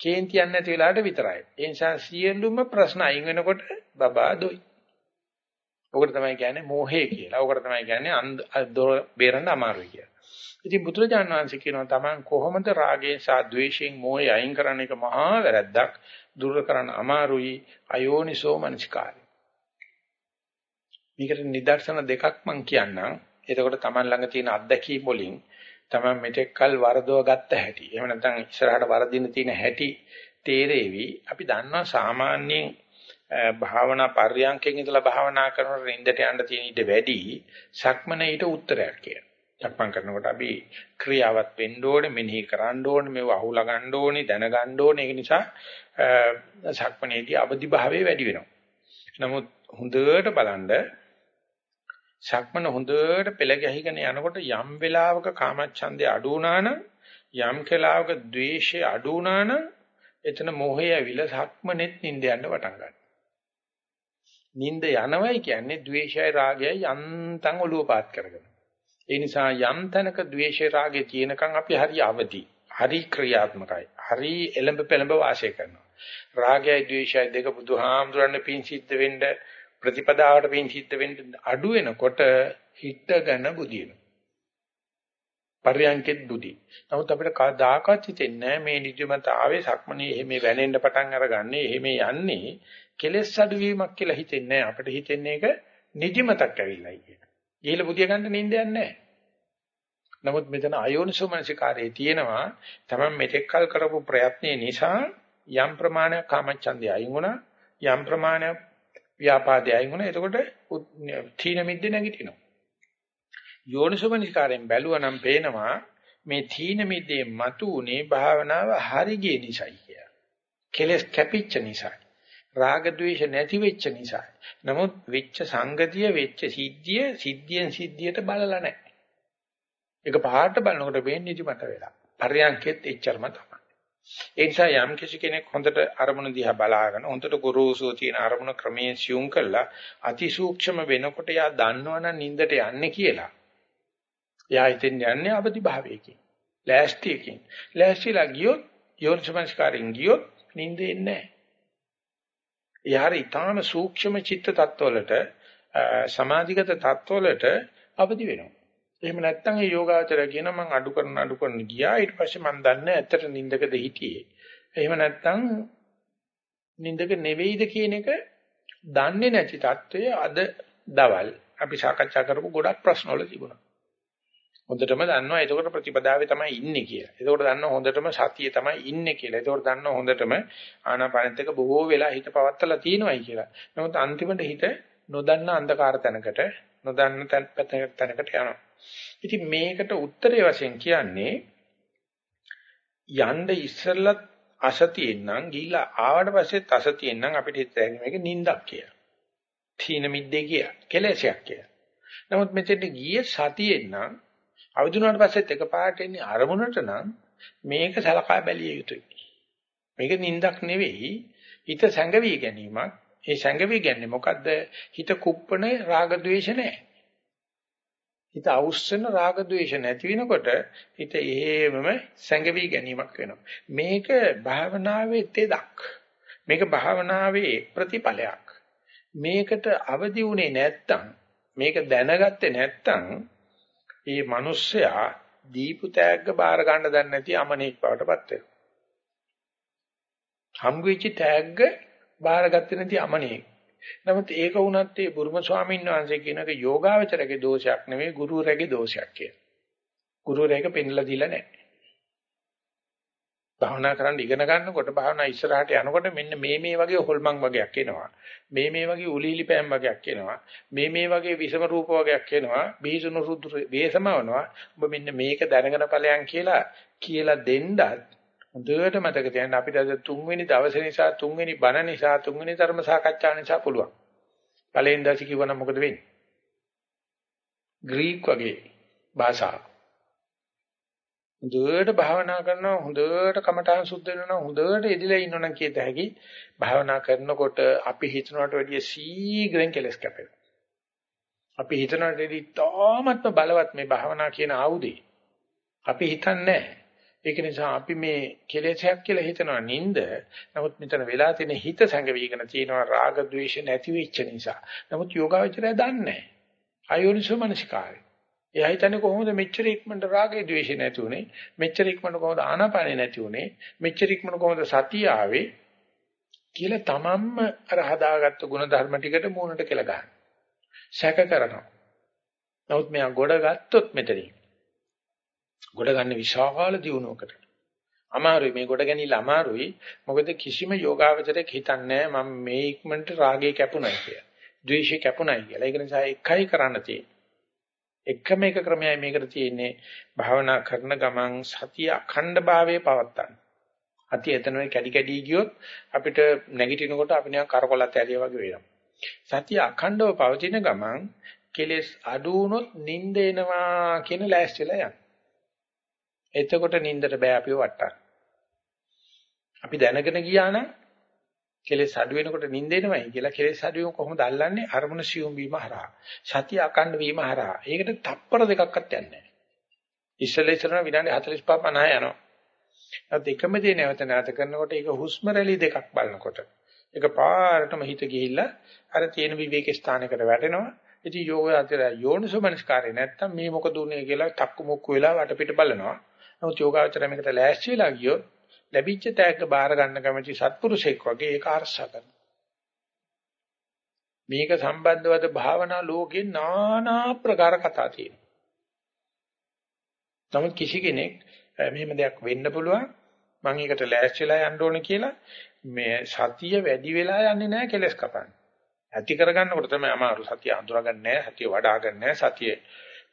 කේන්තියක් නැති වෙලාවට විතරයි. ඒ නිසා සියලුම ප්‍රශ්න අයින් වෙනකොට බබා දොයි. ඔකට තමයි කියන්නේ මෝහය කියලා. ඔකට තමයි කියන්නේ දොර බේරන්න අමාරුයි කියලා. ඉතින් බුදුරජාණන් වහන්සේ කියනවා තමන් කොහොමද රාගයෙන් සහ ද්වේෂයෙන් මෝහය අයින් කරන්න එක මහා වැරද්දක්. දුර කරන්න අමාරුයි අයෝනිසෝ මනසිකාරය. මේකට නිදර්ශන දෙකක් මම කියන්නම්. එතකොට තමන් ළඟ තියෙන අත්දැකීම් වලින් තමන් මෙතෙක් කල් වරදව ගත්ත හැටි. එහෙම නැත්නම් ඉස්සරහට වරදින්න තියෙන හැටි තේරෙවි. අපි දන්නවා සාමාන්‍යයෙන් භාවනා පර්යංකෙන් ඉඳලා භාවනා කරනකොට නින්දට යන්න තියෙන ඊට වැඩි සක්මන ඊට උත්තරයක් කියලා. සක්මන් කරනකොට අපි ක්‍රියාවත් වෙන්න ඕනේ, මෙනෙහි කරන්න ඕනේ, මේව අහුලා ගන්න ඕනේ, දැනගන්න ඕනේ. ඒක නිසා සක්මනේදී අවදි භාවය වැඩි වෙනවා. නමුත් හොඳට බලන්න සක්මන හොඳට පෙළ ගැහිගෙන යනකොට යම් වෙලාවක කාමච්ඡන්දේ අඩු වුණා නම් යම් වෙලාවක ද්වේෂය අඩු වුණා නම් එතන මොහය ඇවිල්ලා සක්මනෙත් නිින්ද යන්න පටන් ගන්නවා. නිින්ද යනවයි කියන්නේ ද්වේෂයයි රාගයයි යන්තම් ඔලුව පාත් කරගෙන. ඒ නිසා යම් තැනක ද්වේෂය රාගය තියෙනකන් අපි හරි අවදි. හරි ක්‍රියාත්මකයි. හරි එළඹ පෙළඹ වාසය කරනවා. රාගයයි ද්වේෂයයි දෙක බුදුහාමුදුරනේ පින් සිද්ධ වෙන්න ප්‍රතිපදාවට පින් සිද්ධ වෙන්න අඩු වෙනකොට හිටගෙන බුදිනවා. පර්යංකෙත් බුදි. නමුත් අපිට කවදාකවත් හිතෙන්නේ මේ නිදිමත ආවේ සක්මනේ එහෙම වැනෙන්න පටන් අරගන්නේ එහෙම යන්නේ කෙලෙස් අඩුවීමක් කියලා හිතෙන්නේ අපිට හිතෙන්නේ ඒක නිදිමතක් ඇවිල්ලායි කියන. ගිහිල බුදිය ගන්න නිින්දයක් නැහැ. නමුත් මෙතන අයෝනිසෝ මනසිකාරයේ තියෙනවා. තමයි මෙතෙක් කල් කරපු ප්‍රයත්නයේ නිසා යම් ප්‍රමාණයක් කාමච්ඡන්දය අයින් වුණා යම් ප්‍රමාණයක් ව්‍යාපාදය අයින් වුණා. එතකොට තීන මිද්ද නැගිටිනවා. යෝනිසෝමනිකාරයෙන් බැලුවා නම් පේනවා මේ තීන මිද්දේ මතු උනේ භාවනාව හරිගේ නිසායි කියලා. කෙලස් කැපිච්ච නිසායි. රාග ద్వේෂ නැති වෙච්ච නිසායි නමුත් වෙච්ච සංගතිය වෙච්ච සිද්ධිය සිද්ධියෙන් සිද්ධියට බලලා නැහැ ඒක පහට බලනකොට වෙන්නේ ඉතිමට වෙලා. පර්යංකෙත් එච්චරම තමයි. ඒ නිසා යම් කිසි කෙනෙක් හොඳට අරමුණ දිහා බලාගෙන හොඳට ගුරුසුව තියෙන අරමුණ ක්‍රමයෙන් සියුම් කළා අතිසූක්ෂම වෙනකොට යා දන්නවනම් නින්දට යන්නේ කියලා. එයා හිතෙන් යන්නේ අවදි භාවයකින්. ලෑස්තියකින්. ලෑස්තිලා ගියොත් යෝනිසමස්කාරයෙන් ගියොත් නින්ද එන්නේ නැහැ. එයාට ඊටාම සූක්ෂම චිත්ත tattවලට සමාධිගත tattවලට අවදි වෙනවා. එහෙම නැත්නම් ඒ යෝගාචරය කියන මං අඩු කරන අඩු කරන ගියා ඊට පස්සේ මං දන්නේ ඇත්තට නිින්දකද හිටියේ. එහෙම නැත්නම් නිින්දක නෙවෙයිද කියන එක දන්නේ නැති తত্ত্বය අද දවල් අපි සාකච්ඡා කරපු ගොඩක් ප්‍රශ්නවල තිබුණා. හොඳටම දන්නවා එතකොට ප්‍රතිපදාවේ තමයි ඉන්නේ කියලා. එතකොට දන්නවා හොඳටම සතිය තමයි ඉන්නේ කියලා. එතකොට දන්නවා හොඳටම ආනාපානෙත් එක බොහෝ වෙලා හිත පවත්තලා තියෙනවායි කියලා. නමුත් අන්තිමට හිත නොදන්න අන්ධකාර තැනකට නොදන්න තැනකට යනවා. ඉතින් මේකට උත්තරේ වශයෙන් කියන්නේ යන්න ඉස්සෙල්ලත් අසතියෙන් නම් ගිහිලා ආවට පස්සෙත් අසතියෙන් නම් අපිට හිතන්නේ මේක නිින්දක් කියලා. තීන මිද්දේ කිය. කෙලෙසයක් කිය. නමුත් මෙතෙන්ට ගියේ සතියෙන් නම් අවදිුණාට පස්සෙත් එකපාරට එන්නේ අරමුණට නම් මේක සලකා බැලිය යුතුයි. මේක නිින්දක් නෙවෙයි හිත සැඟවි ගැනීමක්. ඒ සැඟවි කියන්නේ මොකද්ද? හිත කුප්පනේ රාග ద్వේෂ නැහැ. හිත අවුස්සන රාග ద్వේෂ නැති වෙනකොට හිත එහෙමම සැඟවි ගැනීමක් වෙනවා. මේක භාවනාවේ තෙදක්. මේක භාවනාවේ ප්‍රතිඵලයක්. මේකට අවදි වුණේ නැත්තම් මේක දැනගත්තේ නැත්තම් මේ මිනිස්සයා දීපු තෑග්ග බාර ගන්න දන්නේ නැති අමනෙක් බවටපත් වෙනවා. හම්බුච්ච තෑග්ග බාරගත්තේ නැති අමනෙක්. නමුත් ඒක වුණත් ඒ බුරුම ස්වාමීන් වහන්සේ කියනක යෝගාවචරගේ දෝෂයක් නෙවෙයි ගුරුවරයාගේ දෝෂයක් කියලා. ගුරුවරයාක පෙන්ලා දීලා නැහැ. භාවනා කරන්න ඉගෙන ගන්නකොට භාවනා ඉස්සරහට යනකොට මෙන්න මේ මේ වගේ හොල්මන් වගේක් එනවා. මේ මේ වගේ උලීලි පෑම් වගේක් එනවා. මේ මේ වගේ විසම රූප වගේක් එනවා. බීසුණු රුද්‍ර වේසමවනවා. ඔබ මෙන්න මේක දැනගෙන ඵලයන් කියලා කියලා දෙන්නත් හොඳට මතක තියාගන්න අපිට අද තුන්වෙනි දවසේ නිසා තුන්වෙනි බණ නිසා තුන්වෙනි ධර්ම සාකච්ඡා නිසා පුළුවන්. පළවෙනි දවසේ කිව්වනම් මොකද වෙන්නේ? ග්‍රීක වගේ භාෂාව හොඳට භාවනා කරනවා හොඳට කමඨාන් සුද්ධ වෙනවා හොඳට එදිලා ඉන්නවනම් කියත හැකි භාවනා කරනකොට අපි හිතනවට වැඩිය සීඝ්‍රයෙන් කෙලස් කැපෙනවා. අපි හිතනවට වැඩිය තාමත්ම බලවත් මේ භාවනා කියන ආයුධය. අපි හිතන්නේ ඒක නිසා අපි මේ කෙලෙසයක් කියලා හිතනවා නින්ද. නමුත් මෙතන වෙලා තියෙන හිත සංගවිගෙන තියෙනවා රාග ద్వේෂ නැති වෙච්ච නිසා. නමුත් යෝගාවචරය දන්නේ නැහැ. අයෝනිසෝ මනසිකාරය. එයා හිතන්නේ කොහොමද මෙච්චර ඉක්මනට රාගේ ద్వේෂේ නැති උනේ? මෙච්චර ඉක්මනට කොහොමද ආනාපානේ නැති උනේ? මෙච්චර ඉක්මනට කොහොමද සතිය ආවේ? කියලා තමන්ම අර හදාගත්ත ගුණ ධර්ම ටිකට මූණට කියලා ගන්න. සැක කරනවා. නමුත් මෙයා ගොඩ ගත්තොත් මෙතනින්. ගොඩ ගන්න විශාල දියුණුවකට. අමාරුයි මේ ගොඩ ගැනීම අමාරුයි. මොකද කිසිම යෝගාවචරයක් හිතන්නේ මම මේ ඉක්මනට රාගේ කැපුණයි කියලා. ද්වේෂේ කැපුණයි කියලා. ඒක නිසා එකයි කරන්න තියෙන්නේ. එකම එක ක්‍රමයයි මේකට තියෙන්නේ භාවනා කරන ගමන් සතිය අඛණ්ඩ භාවයේ පවත්තන්න. අති එතනයි කැඩි කැඩි ගියොත් අපිට නැගිටිනකොට අපි නිකන් කරකොලත් ඇරිය වගේ වෙනවා. සතිය අඛණ්ඩව පවතින ගමන් කෙලෙස් අඩු වුණොත් නිින්ද එනවා කියන ලෑස්තිලා යන. එතකොට නිින්දට බෑ අපිව වටන්න. අපි දැනගෙන ගියා නම් කෙලෙස් අඩු වෙනකොට නිින්දෙනවයි කියලා කෙලෙස් අඩු වීම කොහොමද අල්ලන්නේ? අරමුණ සියුම් වීම හරහා. සතිය අකණ්ඩ වීම හරහා. ඒකට තප්පර දෙකක්වත් යන්නේ නැහැ. ඉස්සෙල්ලා ඉස්සරහ විනාඩි 45 50 යනවා. ඒත් එකම දේ නැවත නැවත කරනකොට ඒක හුස්ම රැලි දෙකක් බලනකොට. ඒක පාරටම හිත ගිහිල්ලා අර තියෙන විවේක ස්ථානයකට වැටෙනවා. ඉතින් යෝගය අතර යෝනිසෝමනස්කාරය නැත්තම් මේ මොකද උනේ කියලා තක්කු මුක්කු වෙලා වටපිට බලනවා. නමුත් යෝගාචරය මේකට ලෑස්ති වෙලා ගියොත් ලැබිච්ච තෑග්ග බාර ගන්න කැමැති සත්පුරුෂෙක් වගේ ඒක අරසා කරනවා. මේක සම්බන්ධවද භාවනා ලෝකේ নানা ප්‍රකාර කතා තියෙනවා. නමුත් කිසි කෙනෙක් මෙහෙම දෙයක් වෙන්න පුළුවන් මම ඒකට ලෑස්තිලා යන්න ඕනේ කියලා මේ සතිය වැඩි වෙලා යන්නේ නැහැ කෙලස් කපන්න. ඇති කරගන්නකොට තමයි අමාරු සතිය අඳුරගන්නේ නැහැ සතිය වඩා ගන්න නැහැ සතිය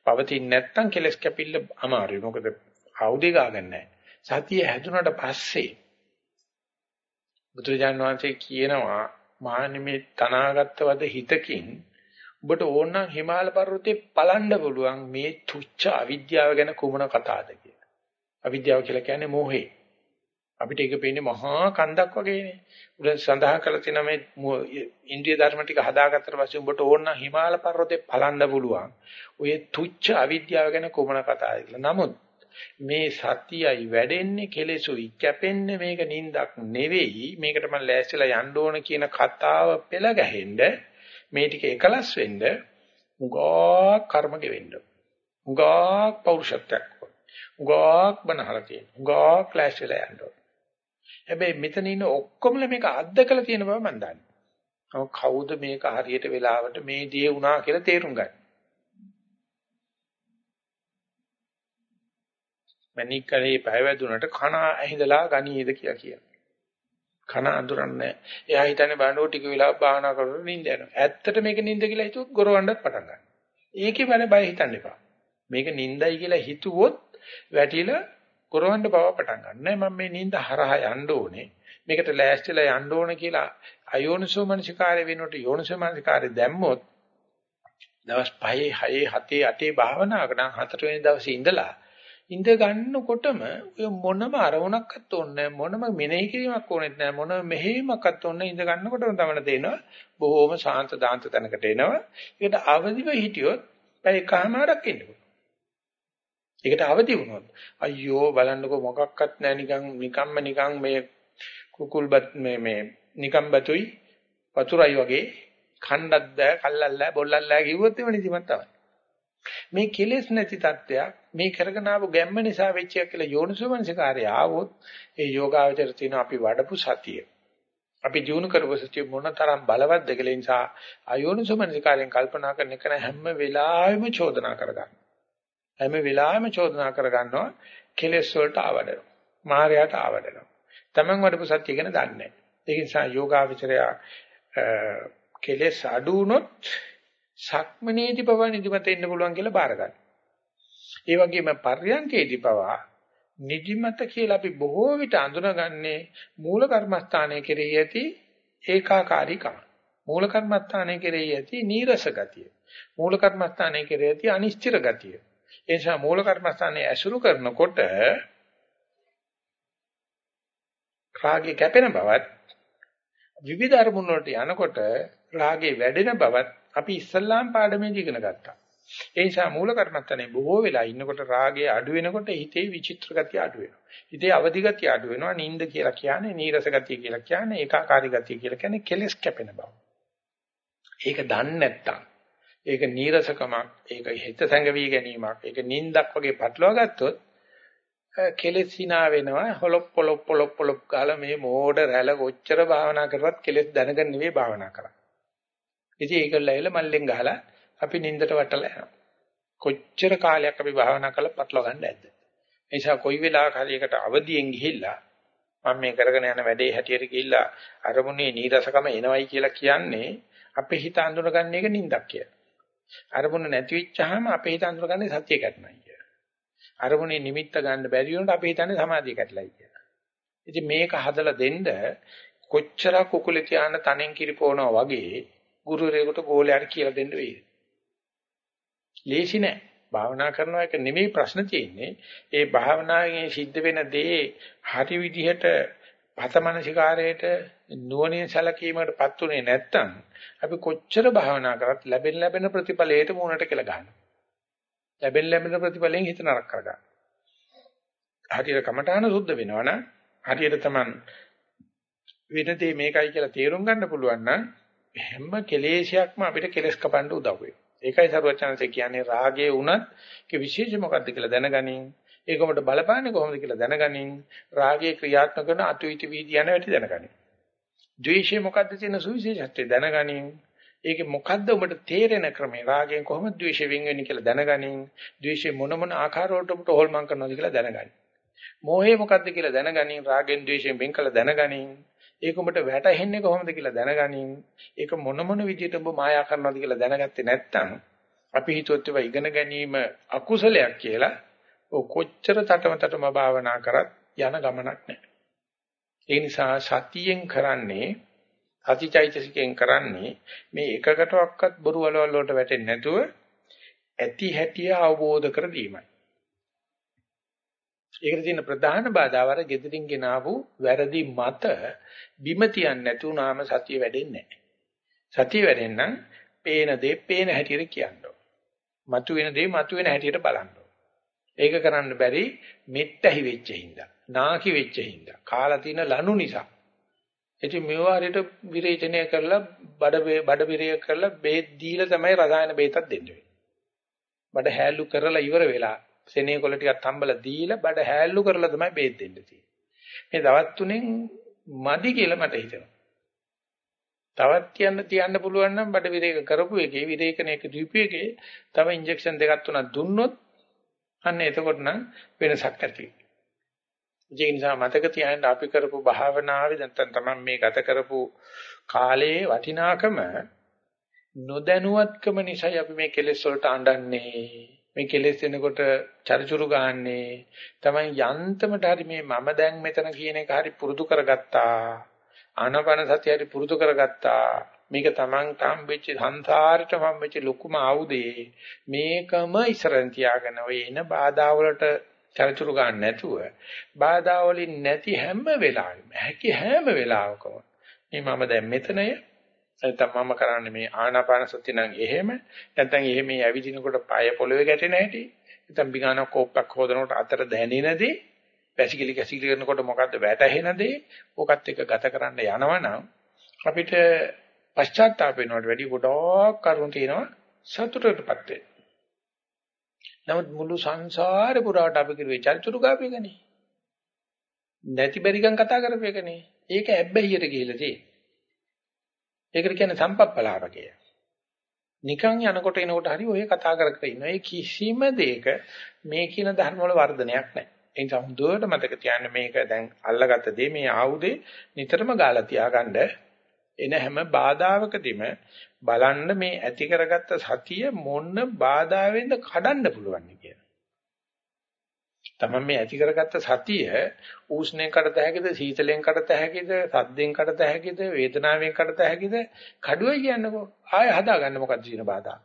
පවතින්නේ නැත්නම් කෙලස් කැපිල්ල අමාරුයි. මොකද ආයුධය ගාගන්නේ නැහැ. සතිය හැදුනට පස්සේ බුදුරජාණන් වහන්සේ කියනවා මහණෙනි තනාගත්ත වද හිතකින් ඔබට ඕන නම් හිමාල පර්වතේ පලන්න පුළුවන් මේ තුච්ච අවිද්‍යාව ගැන කුමන කතාවද කියලා. අවිද්‍යාව කියලා කියන්නේ මෝහේ. අපිට ඒක පේන්නේ මහා කන්දක් වගේනේ. උඩ සඳහන් කරලා තියෙන මේ ඉන්ද්‍රිය ධර්ම ටික හදාගත්තට පස්සේ උඹට ඕන නම් හිමාල පර්වතේ පලන්න පුළුවන්. ඔය තුච්ච අවිද්‍යාව ගැන කුමන කතාවද කියලා. නමුත් මේ සතියයි වැඩෙන්නේ කෙලෙසුයි කැපෙන්නේ මේක නින්දක් නෙවෙයි. මේකට මම ලෑස්තිලා යන්න ඕන කියන කතාව පෙළ ගැහෙන්න මේ ටික එකලස් වෙන්න උගා කර්ම ගෙවෙන්න උගා පෞරුෂත්වයක් උගා බනහල තියෙන උගා ක්ලෑෂ් වෙලා යන්න ඕන. හැබැයි මෙතන ඉන්න ඔක්කොම මේක අත්දකලා තියෙන බව මම දන්නවා කවුද මේක හරියට වෙලාවට මේ දේ වුණා කියලා තේරුම් ගන්නේ. මණික් කරේ පැය වැදුනට කන ඇහිඳලා ගනියේද කියලා කියනවා. කන අඳුරන්නේ එයා හිතන්නේ බණ්ඩෝ ටික වෙලාවක් භාවනා කරනකොට නිින්ද යනවා. ඇත්තට මේක නිින්ද කියලා හිතුවොත් ගොරවන්නත් පටන් ගන්නවා. ඒකේ වැඩ බය හිතන්න එපා. මේක නිින්දයි කියලා හිතුවොත් වැටිලා ගොරවන්න බව පටන් ගන්න. නෑ මම මේ නිින්ද හරහා යන්න ඕනේ. මේකට ලෑස්තිලා යන්න ඕනේ කියලා අයෝනිසෝ මනසිකාරය වෙනකොට යෝනිසෝ මනසිකාරය දැම්මොත් දවස් 5 6 7 8 භාවනාවකට නම් හතර වෙනි දවසේ ඉඳලා ඉඳ ගන්නකොටම ඔය මොනම අරමුණක්වත් ඕනේ මොනම මෙනෙහි කිරීමක් ඕනෙත් නැහැ. මොනම මෙහෙයීමක්වත් ඕනේ ඉඳ ගන්නකොටම තමයි තේනවා බොහෝම සාන්ත දාන්ත තැනකට එනවා. ඒකට අවදිව හිටියොත් පැය එකමාරක් ඉන්න ඒකට අවදි වුණොත් අයියෝ බලන්නකෝ මොකක්වත් නැහැ. නිකන් නිකම්ම නිකන් මේ කුකුල්බත් මේ මේ නිකම් බතුයි වතුරයි වගේ කණ්ඩක් බෑ කල්ලල්ලා බොල්ලල්ලා කිව්වොත් එවන ඉතිමත් තමයි. මේ කෙලෙස් නැති තත්ත්වයක් මේ කරගෙන ආපු ගැම්ම නිසා වෙච්ච එක කියලා යෝනිසෝමනසිකාරය ආවොත් ඒ යෝගාවචර තියෙන අපි වඩපු සතිය. අපි ජීවුන කරපු සතිය මොනතරම් බලවත්ද කියලා නිසා අයෝනිසෝමනසිකාරයෙන් කල්පනා කරන එක හැම වෙලාවෙම චෝදනා කරගන්න. හැම වෙලාවෙම චෝදනා කරගන්නවා කෙලෙස් වලට ආවඩන. මායයට ආවඩන. තමන් වඩපු සතිය ගැන දන්නේ නැහැ ඒ නිසා යෝගාවචරය කෙලෙස් අඩු වුණොත් සක්මනේදී පව නිදිමත එන්න පුළුවන් කියලා බාර ගන්න. ඒ වගේම පර්යංකේදී පවා නිදිමත කියලා අපි බොහෝ විට අඳුනගන්නේ මූල කර්මස්ථානයේ කෙරෙහි ඇති ඒකාකාරීකම. මූල කර්මස්ථානයේ කෙරෙහි ඇති නීරස ගතිය. මූල කර්මස්ථානයේ කෙරෙහි ඇති අනිශ්චිත ගතිය. ඒ නිසා මූල කර්මස්ථානයේ ඇසුරු කරනකොට රාගය කැපෙන බවත් විවිධ අරමුණු වලට යනකොට රාගේ වැඩෙන බවත් අපි ඉස්සල්ලාම් පාඩමේදී ඉගෙන ගත්තා. ඒ නිසා මූල කර්මත්තනේ බොහෝ වෙලා ඉන්නකොට රාගය අඩු වෙනකොට හිතේ විචිත්‍ර ගතිය අඩු වෙනවා. හිතේ අවදි ගතිය අඩු වෙනවා. නිින්ද කියලා කියන්නේ නීරස ගතිය කියලා කියන්නේ ඒකාකාරී ගතිය කියලා කියන්නේ කෙලස් කැපෙන බව. ඒක දන්නේ නැත්තම් ඒක නීරසකමක්, ඒක හිත සංගවි ගැනීමක්, ඒක නිින්දක් වගේ පටලවා ගත්තොත් කෙලෙස් hina වෙනවා හොලොප් පොලොප් පොලොප් පොලොප් කාලා මේ මෝඩ රැළ කොච්චර භාවනා කරවත් කෙලෙස් දැනගෙන නෙවෙයි භාවනා කරන්නේ. ඉතින් ඒකල්ල ඇවිල්ලා මල්ලෙන් ගහලා අපි නින්දට වටලා යනවා. කොච්චර කාලයක් අපි භාවනා කරලා පටලවා ගන්න ඇද්ද? ඒ නිසා කොයි වෙලාවක හරි එකට අවදියෙන් ගිහිල්ලා මම මේ කරගෙන යන වැඩේ හැටියට ගිහිල්ලා අරමුණේ නීරසකම එනවයි කියලා කියන්නේ අපේ හිත අඳුනගන්න එක නින්දක් කියලා. අරමුණ නැති වෙච්චාම අපේ හිත අඳුනගන්නේ සත්‍ය කැටනයි කියලා. අරමුණේ නිමිත්ත ගන්න බැරි වුණොත් අපි හිතන්නේ සමාධිය කැටලයි කියලා. ඉතින් මේක හදලා දෙන්න කොච්චරක් කුකුලේ තියාන තනෙන් කිරිපෝනවා වගේ ගුරුවරයෙකුට ගෝලයාට කියලා දෙන්න වෙයි. ලේසි නෑ. භාවනා කරනවා එක නෙමෙයි ප්‍රශ්න තියෙන්නේ. ඒ භාවනාවේ සිද්ධ වෙන දේ හරි විදිහට පතමනසිකාරයට නුවණින් සැලකීමකටපත් උනේ නැත්තම් අපි කොච්චර භාවනා කරත් ලැබෙන ලැබෙන ප්‍රතිඵලයට මුණට කියලා ගන්නවා. ලැබෙන ලැබෙන ප්‍රතිඵලයෙන් හිත නරක කරගන්න. හරියට කමඨාන සුද්ධ වෙනවනම් හරියට Taman වෙනදී මේකයි කියලා තේරුම් ගන්න පුළුවන් නම් හැම කෙලේශයක්ම අපිට කෙලස් කපන්න උදව් වෙනවා. ඒකයි සරුවචනන්සේ කියන්නේ රාගයේ උනත් ඒක විශේෂ මොකක්ද කියලා දැනගනින්. ඒකමට බලපාන්නේ කොහොමද කියලා දැනගනින්. රාගයේ ක්‍රියාත්මක කරන අතුයිති වීදි යන වැටි දැනගනින්. ද්වේෂයේ මොකද්ද තියෙන සුවිශේෂත්වය දැනගනින්. ඒකේ මොකද්ද ඔබට තේරෙන ක්‍රමය රාගයෙන් කොහොමද ද්වේෂය වෙන් වෙන්නේ කියලා දැනගනින්. ද්වේෂය මොන මොන ආකාරවලට ඔබට හොල්මන් කරනවද කියලා දැනගනින්. මෝහය මොකද්ද කියලා දැනගනින්. රාගෙන් ද්වේෂයෙන් වෙන් කළ දැනගනින්. ඒක උඹට වැටහෙන්නේ කොහොමද කියලා දැනගනින්. ඒක මොන මොන විදිහට උඹ මායා කරනවද කියලා දැනගත්තේ නැත්නම් අපි හිතුවත් ඒවා ඉගෙන ගැනීම අකුසලයක් කියලා ඔය කොච්චර තටමතටම භාවනා කරත් යන ගමනක් නැහැ. ඒ නිසා සතියෙන් කරන්නේ අතිචෛතසිකයෙන් කරන්නේ මේ එකකටවත් බොරු වලවල් වලට වැටෙන්නේ නැතුව ඇති හැටිය අවබෝධ කර දීමයි. ඒකට තියෙන ප්‍රධාන බාධාව අර gedirin ගෙනාවු වැරදි මත බිම තියන්නේ නැතුණාම සතිය වැඩෙන්නේ නැහැ. සතිය වැඩෙන්නම් පේන දේ පේන හැටියට කියන්න ඕන. මතු වෙන දේ මතු වෙන හැටියට බලන්න ඕන. ඒක කරන්න බැරි මෙත්තහි වෙච්ච හින්දා, නාකි වෙච්ච හින්දා, කාලා තියෙන ලනු නිසා. ඉතින් මේවා හරියට විරේචනය කරලා බඩ බඩ විරය කරලා බෙහෙත් දීලා තමයි රසායන බෙහෙතක් දෙන්නේ. බඩ හැලු කරලා ඉවර වෙලා සෙනේ කොළ ටිකක් හම්බලා දීලා බඩ හැල්ලු කරලා තමයි බේත් දෙන්න තියෙන්නේ. මේ දවස් තුනෙන් මදි කියලා මට හිතෙනවා. තවත් කියන්න තියන්න පුළුවන් නම් බඩ විරේක කරපු එකේ විරේකණයක දීපයකේ තව ඉන්ජෙක්ෂන් දෙකක් තුනක් දුන්නොත් අන්න එතකොට නම් වෙනසක් ඇති ඒ නිසා මතක තියාගන්න අපි කරපු භාවනාවේ නැත්නම් තමයි මේ ගත කරපු කාලයේ වටිනාකම නොදැනුවත්කම නිසායි අපි මේ කෙලෙස් වලට අඬන්නේ. මේ කෙලෙස් එනකොට චරිචුරු ගන්නනේ. තමයි යන්තමට හරි මේ මම දැන් මෙතන කියන එක හරි පුරුදු කරගත්තා. ආනාපාන සතිය හරි පුරුදු කරගත්තා. මේක තමන් තම්බෙච්ච සංසාරයට හම්බෙච්ච ලොකුම ආයුධේ. මේකම ඉස්සරන් තියාගෙන ඔය එන බාධා වලට චරිචුරු ගන්න නැතුව බාධා වලින් නැති හැම වෙලාවෙම හැකි හැම වෙලාවකම මේ මම දැන් මෙතනය නැත්නම් මම කරන්නේ මේ ආනාපාන සති නම් එහෙම නැත්නම් එහෙම මේ ඇවිදිනකොට পায় පොළවේ ගැටෙන හැටි නැත්නම් බිගාන කෝප්පක් හොදනකොට අතර දැනෙනදී වැසිකිලි කැසිකිලි කරනකොට මොකද්ද වැටහෙනදී ඕකත් එක්ක ගත කරන්න යනවනම් අපිට පශ්චාත්තාප වෙනවට වැඩි ගොඩක් කරුණු තියෙනවා සතුටටපත් වෙන්න. නමුත් මුළු සංසාරේ පුරාට අපි කිරුවේ චරිචුරු ගාපේකනේ. නැති බැරිකම් කතා කරපේකනේ. ඒක ඇබ්බැහියට ගිහිල්ලා තියෙන්නේ. ඒකට කියන්නේ සම්පප්පලාපකය. නිකන් යනකොට එනකොට හරි ඔය කතා කර කර ඉන්නවා. ඒ කිසිම දෙයක මේ කියන ධර්ම වල වර්ධනයක් නැහැ. ඒ නිසා හොඳට මතක තියාගන්න මේක දැන් අල්ලගත්ත දේ මේ ආයුධේ නිතරම ගාලා තියාගන්න එන හැම බාධාවකදීම බලන්න මේ ඇති කරගත්ත සතිය මොන බාධාවෙන්ද කඩන්න පුළුවන් කියලා. තමයි මේ ඇති කරගත්ත සතිය ඌෂ්ණයෙන් කඩත හැකිද සීතලෙන් කඩත හැකිද සද්දෙන් කඩත හැකිද වේදනාවෙන් කඩත හැකිද? කඩුවයි කියන්නකෝ. ආය හදාගන්න මොකක්ද කියන බාධා.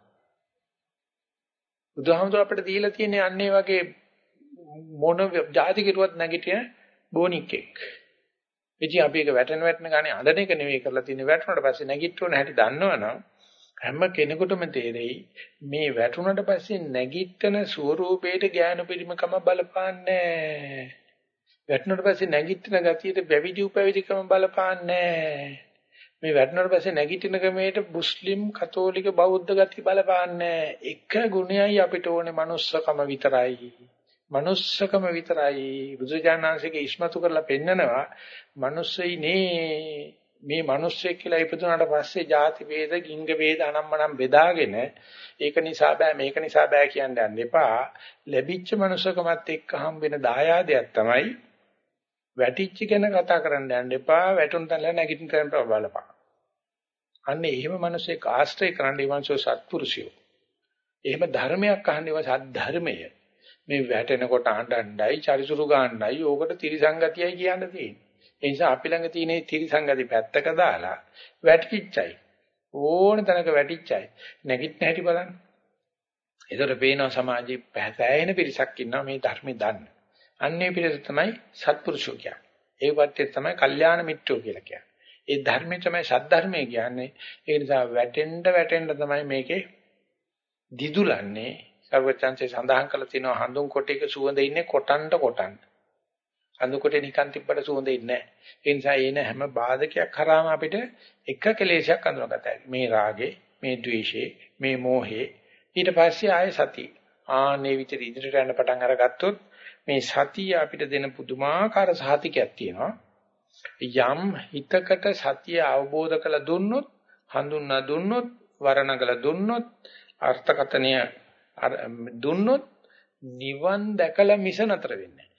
බුදුහාමුදුර අපිට දීලා තියෙන අන්නේ වගේ මොන જાති කිරුවත් නැගිටින බොනික්ෙක් ඉතින් අපි ඒක වැටෙන වැටෙන ගානේ අඬන එක නෙවෙයි කරලා තියෙන්නේ. වැටුණාට පස්සේ නැගිට්ටුවන හැටි දන්නවනම් හැම කෙනෙකුටම තේරෙයි මේ වැටුණට පස්සේ නැගිට්ටන ස්වරූපේට ඥාන පිරිමකම බලපාන්නේ වැටුණට පස්සේ නැගිටින ගතියට පැවිදි උපැවිදිකම බලපාන්නේ මේ වැටුණට පස්සේ නැගිටින ක්‍රමයට මුස්ලිම් කතෝලික බෞද්ධ ගති බලපාන්නේ එක ගුණයයි අපිට ඕනේ manussකම විතරයි. manussකම විතරයි. බුදුජානනාංශයේ ඉස්මතු කරලා පෙන්නනවා manussයි නේ මේ මිනිස්සෙක් කියලා ඉපදුනාට පස්සේ ಜಾති ભેද, ගිංග ભેද, අනම්මනම් බෙදාගෙන ඒක නිසා බෑ මේක නිසා බෑ කියන්න යන්න එපා. ලැබිච්ච මනුස්සකමත් එක්ක හම් වෙන දායාදයක් තමයි වැටිච්ච ගැන කතා කරන්න යන්න එපා. වැටුන් තල නැගිටින තැනට බලපන්. අන්න එහෙම මිනිස්සෙක් ආශ්‍රය කරන්න ඉවන්සෝ සත්පුරුෂයෝ. එහෙම ධර්මයක් අහන්නේ වා සද්ධර්මය. මේ වැටෙනකොට අඬණ්ඩයි, චරිසුරු ගන්නයි, ඕකට තිරිසංගතියයි කියන්න තියෙන්නේ. ඒ නිසා අපි ළඟ තියෙන තිරිසංගති පැත්තක දාලා වැටිච්චයි. ඕන තැනක වැටිච්චයි. නැගිටින හැටි බලන්න. ඒතර පේනවා සමාජයේ පැහැසෑයෙන පිරිසක් ඉන්නවා මේ ධර්මේ දන්න. අන්නේ පිරිස තමයි සත්පුරුෂෝ කියන්නේ. ඒ වත්තේ තමයි කල්යාණ මිත්‍රෝ කියලා කියන්නේ. ඒ ධර්මයේ තමයි සද්ධර්මයේ කියන්නේ. ඒ නිසා වැටෙන්න වැටෙන්න තමයි මේකේ දිදුලන්නේ. සර්වචන්සේ සඳහන් කළ තියෙනවා හඳුන් කොටේක සුවඳ ඉන්නේ කොටන්ට කොටන්ට. අඳුකොට නිකන් තිබ්බට සුවඳ ඉන්නේ නැහැ. ඒ නිසා එන හැම බාධකයක් කරාම අපිට එක කෙලෙසයක් අඳුනගත හැකියි. මේ රාගේ, මේ ද්වේෂේ, මේ මෝහේ ඊට පස්සේ ආය සතිය. ආනේ විතර ඉදිරියට යන පටන් අරගත්තොත් මේ සතිය අපිට දෙන පුදුමාකාර සහතිකයක් තියෙනවා. යම් හිතකට සතිය අවබෝධ කළ දුන්නොත්, හඳුන්වා දුන්නොත්, වර්ණකල දුන්නොත්, අර්ථකතනය දුන්නොත් නිවන් දැකලා මිස නතර වෙන්නේ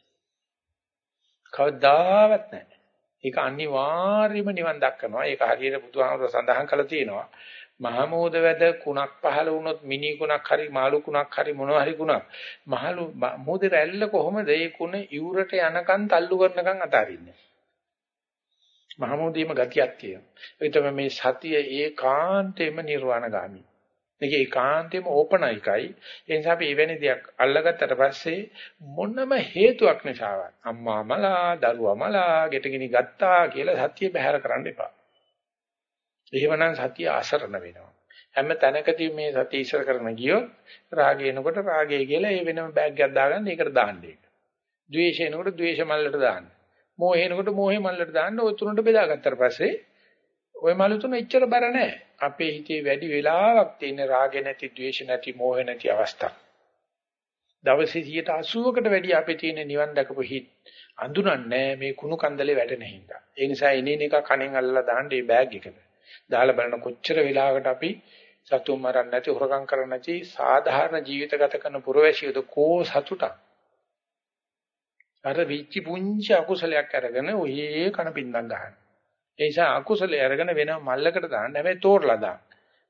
කවදාවත් නැහැ. ඒක අනිවාර්යයෙන්ම නිවන් දක්කනවා. ඒක හරියට බුදුහාමුදුර සඳහන් කළා තියෙනවා. මහමෝද වැද කුණක් පහළ වුණොත් මිනි කුණක් හරි මාළු කුණක් හරි මොනවා හරි කුණක් මහලු මොදේ රැල්ල කොහොමද ඒ කුණ ඉවුරට යනකන් තල්ලු කරනකන් අතාරින්නේ මහමෝදීම ගතියක් තියෙනවා ඒ තමයි මේ සතිය ඒකාන්තයෙන්ම නිර්වාණගාමී මේක ඒකාන්තයෙන්ම ඕපනයිකයි. ඒ නිසා අපි එවැනි දෙයක් අල්ලගත්තට පස්සේ මොනම හේතුවක් නිසාවත් අම්මා මලා, දරුවා මලා, ගෙටගිනි ගත්තා කියලා සතිය බැහැර කරන්න එපා. එහෙමනම් සතිය අසරණ වෙනවා. හැම තැනකදී මේ සතිය ඉස්සර කරන ගියොත් රාගය එනකොට රාගය කියලා ඒ වෙනම බෑග් එකක් දාගන්න ඒකට දාන්න ඒක. ද්වේෂය එනකොට ද්වේෂ මල්ලට දාන්න. මෝහය එනකොට මෝහය මල්ලට දාන්න ඔය තුනට බෙදාගත්තට පස්සේ ওই මලු තුන එච්චර බර නැහැ. අපේ හිතේ වැඩි වෙලාවක් තියෙන රාග නැති, ද්වේෂ නැති, මෝහ නැති අවස්ථා. දවසේ 80කට වැඩි අපේ තියෙන නිවන් දකපු හිත් අඳුනන්නේ මේ කුණු කන්දලේ වැටෙන හින්දා. ඒ නිසා එනින එක කණෙන් අල්ලලා දාන්න මේ බෑග් එකට. දාලා බලන කොච්චර වෙලාවකට අපි සතුම් මරන්න නැති, හොරකම් කරන්න නැති සාධාරණ ජීවිත ගත කරන පුරවැසියද කෝ සතුටක්. අර විච්චි පුංචි අකුසලයක් අරගෙන ඔයේ කන පින්දම් ගන්න. ඒ නිසා අකුසලයේ අරගෙන වෙන මල්ලකට දාන්න හැබැයි තෝරලා දාන්න.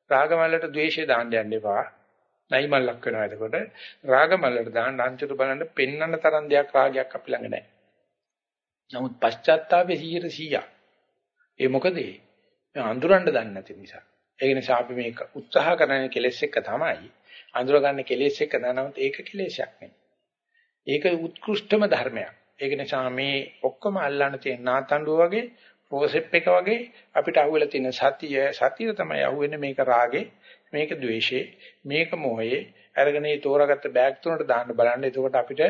රාග මල්ලට ද්වේෂය දාන්න යන්න එපා. නයි මල්ලක් වෙනවා එතකොට. රාග මල්ලට දාන්න අන්තිමට බලන්න පෙන්වන්න තරම් දෙයක් රාගයක් අපි ළඟ නැහැ. නමුත් පශ්චාත්තාපේ 100%. ඒ මොකද ඒ? අඳුරන්න දන්නේ නැති නිසා. ඒ නිසා අපි මේක උත්සාහ කරන කෙලෙස් එක තමයි. අඳුර ගන්න කෙලෙස් එක නනමුත් ඒක කෙලෙසයක් නෙවෙයි. ඒක උත්කෘෂ්ඨම ධර්මයක්. ඒක නිසා මේ ඔක්කොම අල්ලන්න තියෙන නාතඬුව වගේ රෝසෙප් එක වගේ අපිට අහුවෙලා තියෙන සතිය සතිය තමයි අහුවෙන්නේ මේක රාගේ මේක ද්වේෂේ මේක මොහේ. අරගෙන ඒ තෝරාගත්ත බෑග් තුනට දාන්න බලන්න. එතකොට අපිට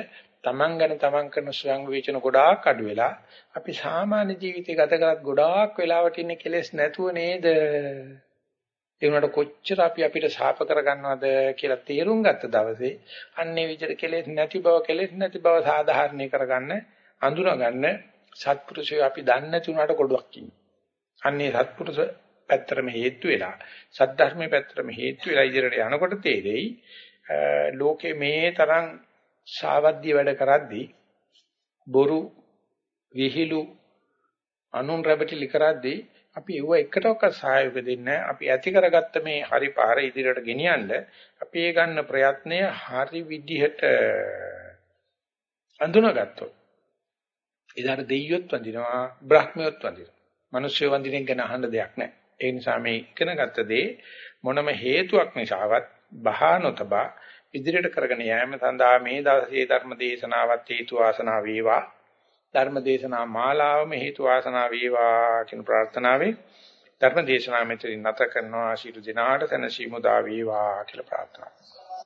තමන් ගැන තමන් කරන ස්වයං විචන ගොඩාක් අඩු වෙලා අපි සාමාන්‍ය ජීවිතය ගත කරත් ගොඩාක් වෙලාවට ඉන්නේ කෙලෙස් නැතුව නේද? ඒ වුණාට කොච්චර අපි අපිට ශාප කරගන්නවද කියලා තේරුම් ගත්ත දවසේ අන්නේ විදිහට කෙලෙස් නැති බව කෙලෙස් නැති බව සාධාරණී කරගන්න අඳුනගන්න සත්පුරුෂය අපි දන්නේ නැති උනාට කොටුවක් ඉන්නේ. අන්නේ සත්පුරුෂ පැත්තරම හේතු වෙලා සද්ධර්මයේ පැත්තරම හේතු වෙලා ඉදිරියට යනකොට තේරෙයි ලෝකේ මේ තරම් සාවද්‍ය වැඩ කරද්දී බොරු විහිළු අනුන් රැබටිලි කරද්දී අපි ඒව එකටවත් සහයෝග දෙන්නේ අපි ඇති කරගත්ත මේ හරි පාර ඉදිරියට ගෙනියන්න අපි ඒ ගන්න ප්‍රයත්නය හරි විදිහට අඳුනගත්තොත් එදාට දෙයියොත් වඳිනවා බ්‍රහ්මියොත් වඳිනවා. මිනිස්සු වඳිනෙන් ගැන අහන්න දෙයක් නැහැ. ඒ නිසා මේ ඉගෙනගත්ත දේ මොනම හේතුවක් නිසාවත් බහා නොතබා ඉදිරියට කරගෙන යෑම සඳහා මේ දවසේ ධර්ම දේශනාවත් හේතු වාසනා වේවා. ධර්ම දේශනා මාලාවම හේතු වාසනා වේවා කියන ප්‍රාර්ථනාවෙන් ධර්ම දේශනාව මෙතනින් නැත කරනවා ශිරු දිනාට තනසි මුදා වේවා කියලා ප්‍රාර්ථනා කරනවා.